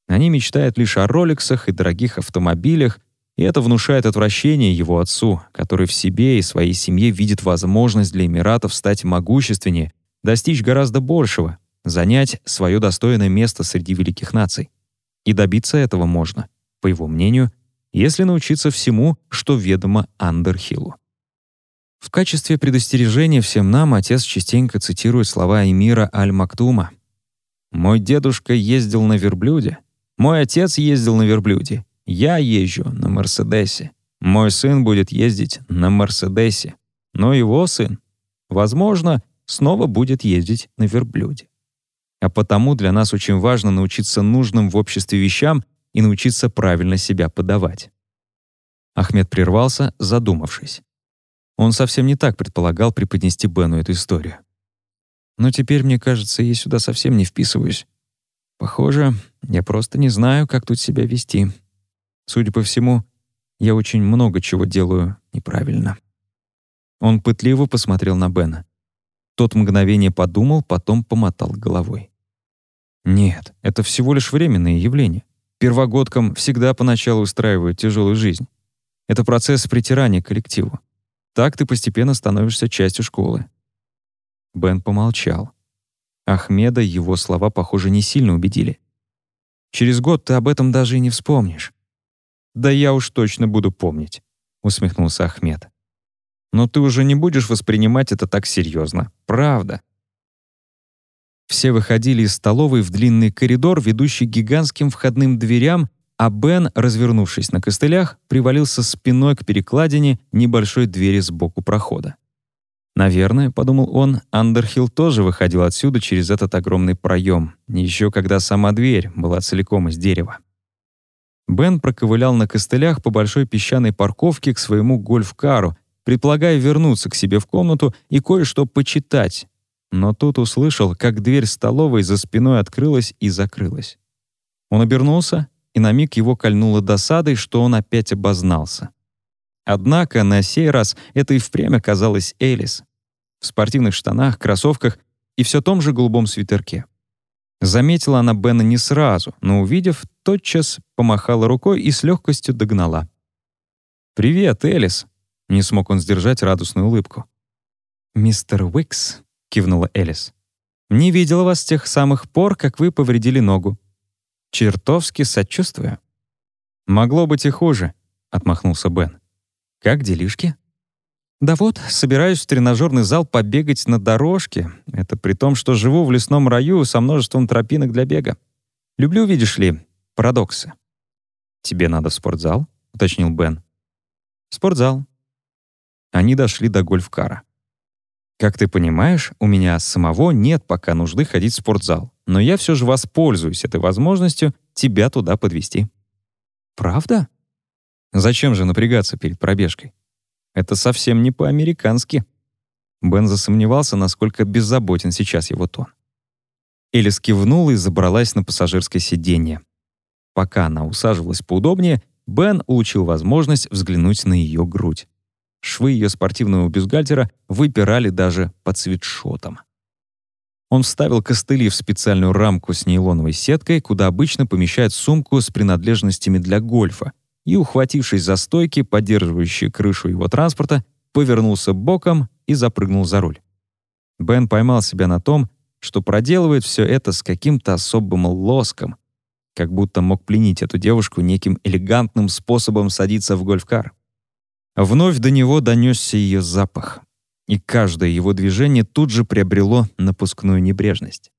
Они мечтают лишь о роликсах и дорогих автомобилях, и это внушает отвращение его отцу, который в себе и своей семье видит возможность для Эмиратов стать могущественнее, достичь гораздо большего, занять свое достойное место среди великих наций. И добиться этого можно, по его мнению, если научиться всему, что ведомо Андерхиллу. В качестве предостережения всем нам отец частенько цитирует слова эмира Аль-Мактума. «Мой дедушка ездил на верблюде, мой отец ездил на верблюде, я езжу на Мерседесе. Мой сын будет ездить на Мерседесе. Но его сын, возможно, снова будет ездить на верблюде. А потому для нас очень важно научиться нужным в обществе вещам и научиться правильно себя подавать. Ахмед прервался, задумавшись. Он совсем не так предполагал преподнести Бену эту историю. Но теперь, мне кажется, я сюда совсем не вписываюсь. Похоже, я просто не знаю, как тут себя вести. Судя по всему, я очень много чего делаю неправильно. Он пытливо посмотрел на Бена. Тот мгновение подумал, потом помотал головой. Нет, это всего лишь временное явление. Первогодкам всегда поначалу устраивают тяжелую жизнь. Это процесс притирания к коллективу. Так ты постепенно становишься частью школы. Бен помолчал. Ахмеда его слова, похоже, не сильно убедили. Через год ты об этом даже и не вспомнишь. «Да я уж точно буду помнить», — усмехнулся Ахмед. «Но ты уже не будешь воспринимать это так серьезно, правда?» Все выходили из столовой в длинный коридор, ведущий к гигантским входным дверям, а Бен, развернувшись на костылях, привалился спиной к перекладине небольшой двери сбоку прохода. «Наверное», — подумал он, — Андерхилл тоже выходил отсюда через этот огромный проем, еще когда сама дверь была целиком из дерева. Бен проковылял на костылях по большой песчаной парковке к своему гольф-кару, предполагая вернуться к себе в комнату и кое-что почитать. Но тут услышал, как дверь столовой за спиной открылась и закрылась. Он обернулся, и на миг его кольнуло досадой, что он опять обознался. Однако на сей раз это и впрямь оказалась Элис. В спортивных штанах, кроссовках и все том же голубом свитерке. Заметила она Бена не сразу, но, увидев, тотчас помахала рукой и с легкостью догнала. «Привет, Элис!» — не смог он сдержать радостную улыбку. «Мистер Уикс», — кивнула Элис, — «не видела вас с тех самых пор, как вы повредили ногу. Чертовски сочувствую». «Могло быть и хуже», — отмахнулся Бен. «Как делишки?» Да вот, собираюсь в тренажерный зал побегать на дорожке. Это при том, что живу в лесном раю со множеством тропинок для бега. Люблю, видишь ли, парадоксы. «Тебе надо в спортзал?» — уточнил Бен. «Спортзал». Они дошли до гольф-кара. «Как ты понимаешь, у меня самого нет пока нужды ходить в спортзал, но я все же воспользуюсь этой возможностью тебя туда подвести. «Правда?» «Зачем же напрягаться перед пробежкой? Это совсем не по-американски. Бен засомневался, насколько беззаботен сейчас его тон. Элис кивнула и забралась на пассажирское сиденье. Пока она усаживалась поудобнее, Бен улучил возможность взглянуть на ее грудь. Швы ее спортивного бюстгальтера выпирали даже под свитшотом. Он вставил костыли в специальную рамку с нейлоновой сеткой, куда обычно помещают сумку с принадлежностями для гольфа, и, ухватившись за стойки, поддерживающие крышу его транспорта, повернулся боком и запрыгнул за руль. Бен поймал себя на том, что проделывает все это с каким-то особым лоском, как будто мог пленить эту девушку неким элегантным способом садиться в гольфкар. Вновь до него донесся ее запах. и каждое его движение тут же приобрело напускную небрежность.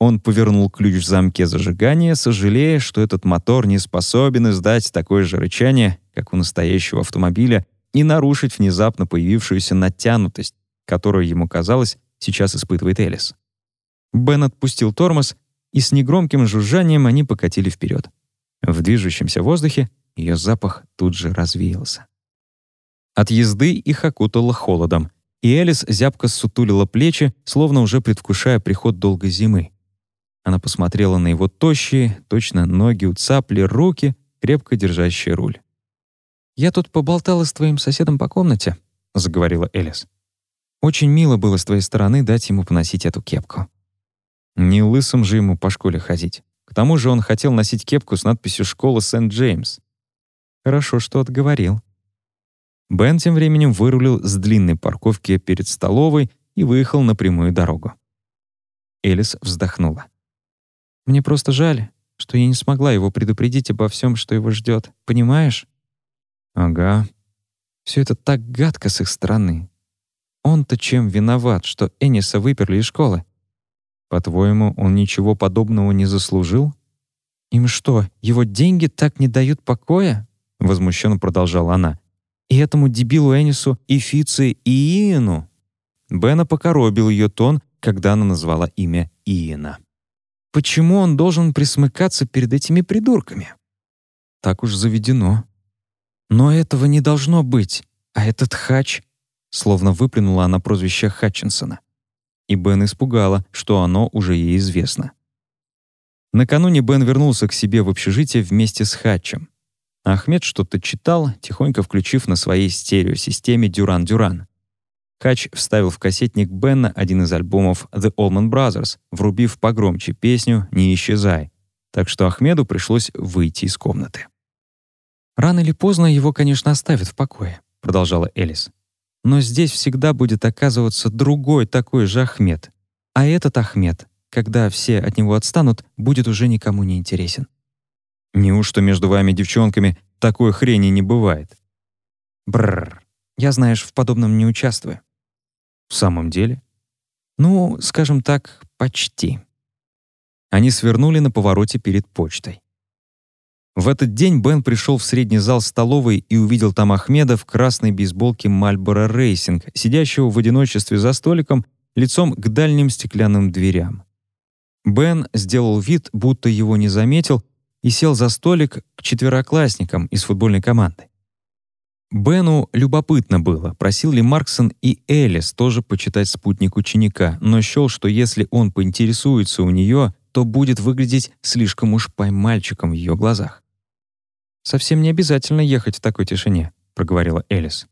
Он повернул ключ в замке зажигания, сожалея, что этот мотор не способен издать такое же рычание, как у настоящего автомобиля, и нарушить внезапно появившуюся натянутость, которую ему казалось, сейчас испытывает Элис. Бен отпустил тормоз, и с негромким жужжанием они покатили вперед. В движущемся воздухе ее запах тут же развеялся. От езды их окутало холодом, и Элис зябко сутулила плечи, словно уже предвкушая приход долгой зимы. Она посмотрела на его тощие, точно ноги у цапли, руки, крепко держащие руль. «Я тут поболтала с твоим соседом по комнате», — заговорила Элис. «Очень мило было с твоей стороны дать ему поносить эту кепку. Не лысым же ему по школе ходить. К тому же он хотел носить кепку с надписью «Школа Сент-Джеймс». Хорошо, что отговорил». Бен тем временем вырулил с длинной парковки перед столовой и выехал на прямую дорогу. Элис вздохнула. Мне просто жаль, что я не смогла его предупредить обо всем, что его ждет. Понимаешь? Ага. Все это так гадко с их стороны. Он-то чем виноват, что Эниса выперли из школы? По-твоему, он ничего подобного не заслужил? Им что, его деньги так не дают покоя? Возмущенно продолжала она. И этому дебилу Энису, и Фице, и Иену? Бена покоробил ее тон, когда она назвала имя Иена. Почему он должен присмыкаться перед этими придурками? Так уж заведено. Но этого не должно быть. А этот хач... Словно выплюнула она прозвище Хатчинсона. И Бен испугала, что оно уже ей известно. Накануне Бен вернулся к себе в общежитие вместе с Хатчем. Ахмед что-то читал, тихонько включив на своей стереосистеме «Дюран-Дюран». Хач вставил в кассетник Бенна один из альбомов The Allman Brothers, врубив погромче песню «Не исчезай», так что Ахмеду пришлось выйти из комнаты. «Рано или поздно его, конечно, оставят в покое», — продолжала Элис. «Но здесь всегда будет оказываться другой такой же Ахмед. А этот Ахмед, когда все от него отстанут, будет уже никому не интересен». «Неужто между вами, девчонками, такой хрени не бывает?» «Бррр, я, знаешь, в подобном не участвую. В самом деле? Ну, скажем так, почти. Они свернули на повороте перед почтой. В этот день Бен пришел в средний зал столовой и увидел там Ахмеда в красной бейсболке Marlboro Racing, сидящего в одиночестве за столиком, лицом к дальним стеклянным дверям. Бен сделал вид, будто его не заметил, и сел за столик к четвероклассникам из футбольной команды. Бену любопытно было, просил ли Марксон и Элис тоже почитать спутник ученика, но счел, что если он поинтересуется у нее, то будет выглядеть слишком уж поймальчиком в ее глазах. «Совсем не обязательно ехать в такой тишине», — проговорила Элис.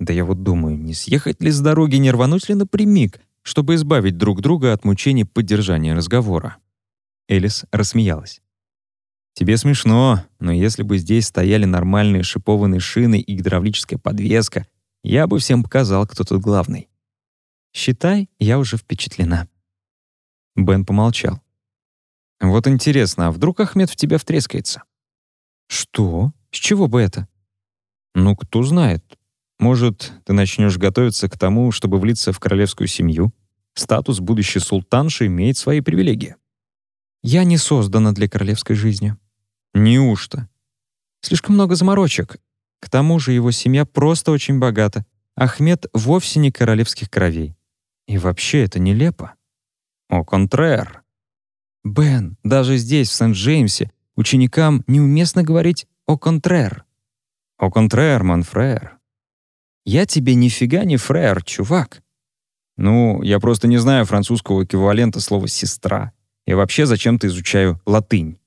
«Да я вот думаю, не съехать ли с дороги, не рвануть ли напрямик, чтобы избавить друг друга от мучений поддержания разговора?» Элис рассмеялась. Тебе смешно, но если бы здесь стояли нормальные шипованные шины и гидравлическая подвеска, я бы всем показал, кто тут главный. Считай, я уже впечатлена. Бен помолчал. Вот интересно, а вдруг Ахмед в тебя втрескается? Что? С чего бы это? Ну, кто знает. Может, ты начнешь готовиться к тому, чтобы влиться в королевскую семью? Статус будущей султанши имеет свои привилегии. Я не создана для королевской жизни. Неужто? Слишком много заморочек. К тому же его семья просто очень богата. Ахмед вовсе не королевских кровей. И вообще это нелепо. О контрэр. Бен, даже здесь, в Сент-Джеймсе, ученикам неуместно говорить «о контрэр». «О контрэр, манфрэр». «Я тебе нифига не фрэр, чувак». «Ну, я просто не знаю французского эквивалента слова «сестра». И вообще зачем-то изучаю латынь.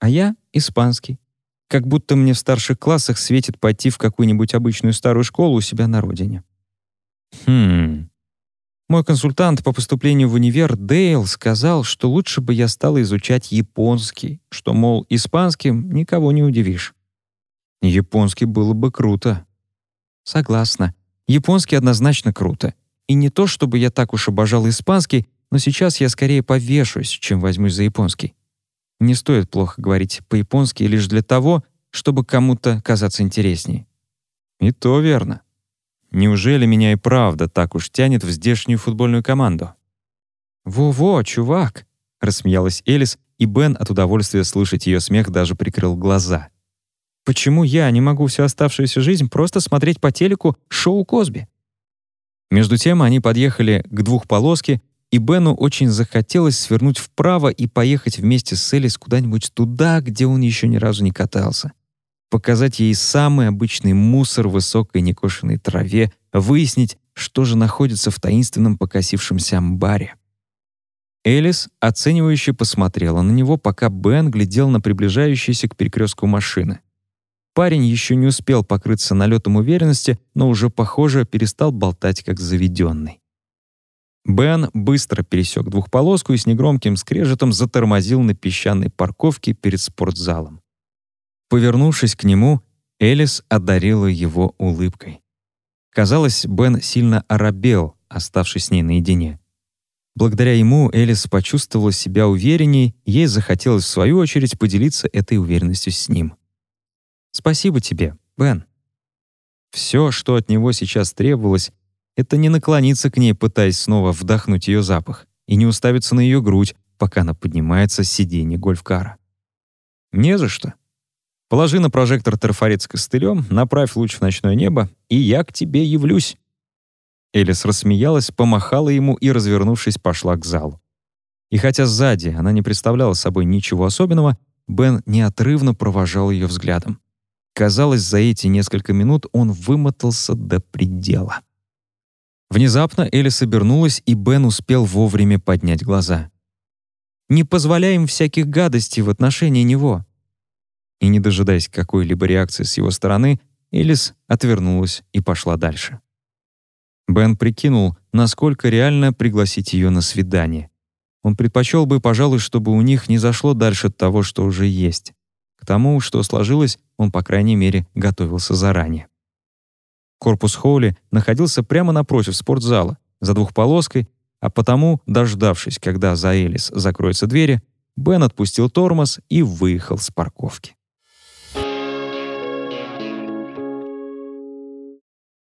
А я — испанский. Как будто мне в старших классах светит пойти в какую-нибудь обычную старую школу у себя на родине. Хм. Мой консультант по поступлению в универ Дейл сказал, что лучше бы я стала изучать японский, что, мол, испанским никого не удивишь. Японский было бы круто. Согласна. Японский однозначно круто. И не то, чтобы я так уж обожал испанский, но сейчас я скорее повешусь, чем возьмусь за японский. Не стоит плохо говорить по-японски лишь для того, чтобы кому-то казаться интересней. И то верно. неужели меня и правда так уж тянет в здешнюю футбольную команду? «Во-во, чувак!» — рассмеялась Элис, и Бен от удовольствия слышать ее смех даже прикрыл глаза. «Почему я не могу всю оставшуюся жизнь просто смотреть по телеку шоу Косби?» Между тем они подъехали к двухполоске, и Бену очень захотелось свернуть вправо и поехать вместе с Элис куда-нибудь туда, где он еще ни разу не катался. Показать ей самый обычный мусор в высокой некошенной траве, выяснить, что же находится в таинственном покосившемся амбаре. Элис оценивающе посмотрела на него, пока Бен глядел на приближающиеся к перекрестку машины. Парень еще не успел покрыться налетом уверенности, но уже, похоже, перестал болтать как заведенный. Бен быстро пересек двухполоску и с негромким скрежетом затормозил на песчаной парковке перед спортзалом. Повернувшись к нему, Элис одарила его улыбкой. Казалось, Бен сильно оробел, оставшись с ней наедине. Благодаря ему Элис почувствовала себя уверенней, ей захотелось в свою очередь поделиться этой уверенностью с ним. «Спасибо тебе, Бен». Все, что от него сейчас требовалось, это не наклониться к ней, пытаясь снова вдохнуть ее запах, и не уставиться на ее грудь, пока она поднимается с сиденья гольфкара. «Не за что. Положи на прожектор трафарет с костылем, направь луч в ночное небо, и я к тебе явлюсь». Элис рассмеялась, помахала ему и, развернувшись, пошла к залу. И хотя сзади она не представляла собой ничего особенного, Бен неотрывно провожал ее взглядом. Казалось, за эти несколько минут он вымотался до предела. Внезапно Элис обернулась, и Бен успел вовремя поднять глаза. «Не позволяем всяких гадостей в отношении него». И не дожидаясь какой-либо реакции с его стороны, Элис отвернулась и пошла дальше. Бен прикинул, насколько реально пригласить ее на свидание. Он предпочел бы, пожалуй, чтобы у них не зашло дальше того, что уже есть. К тому, что сложилось, он, по крайней мере, готовился заранее. Корпус Хоули находился прямо напротив спортзала, за двухполоской, а потому, дождавшись, когда за Элис закроются двери, Бен отпустил тормоз и выехал с парковки.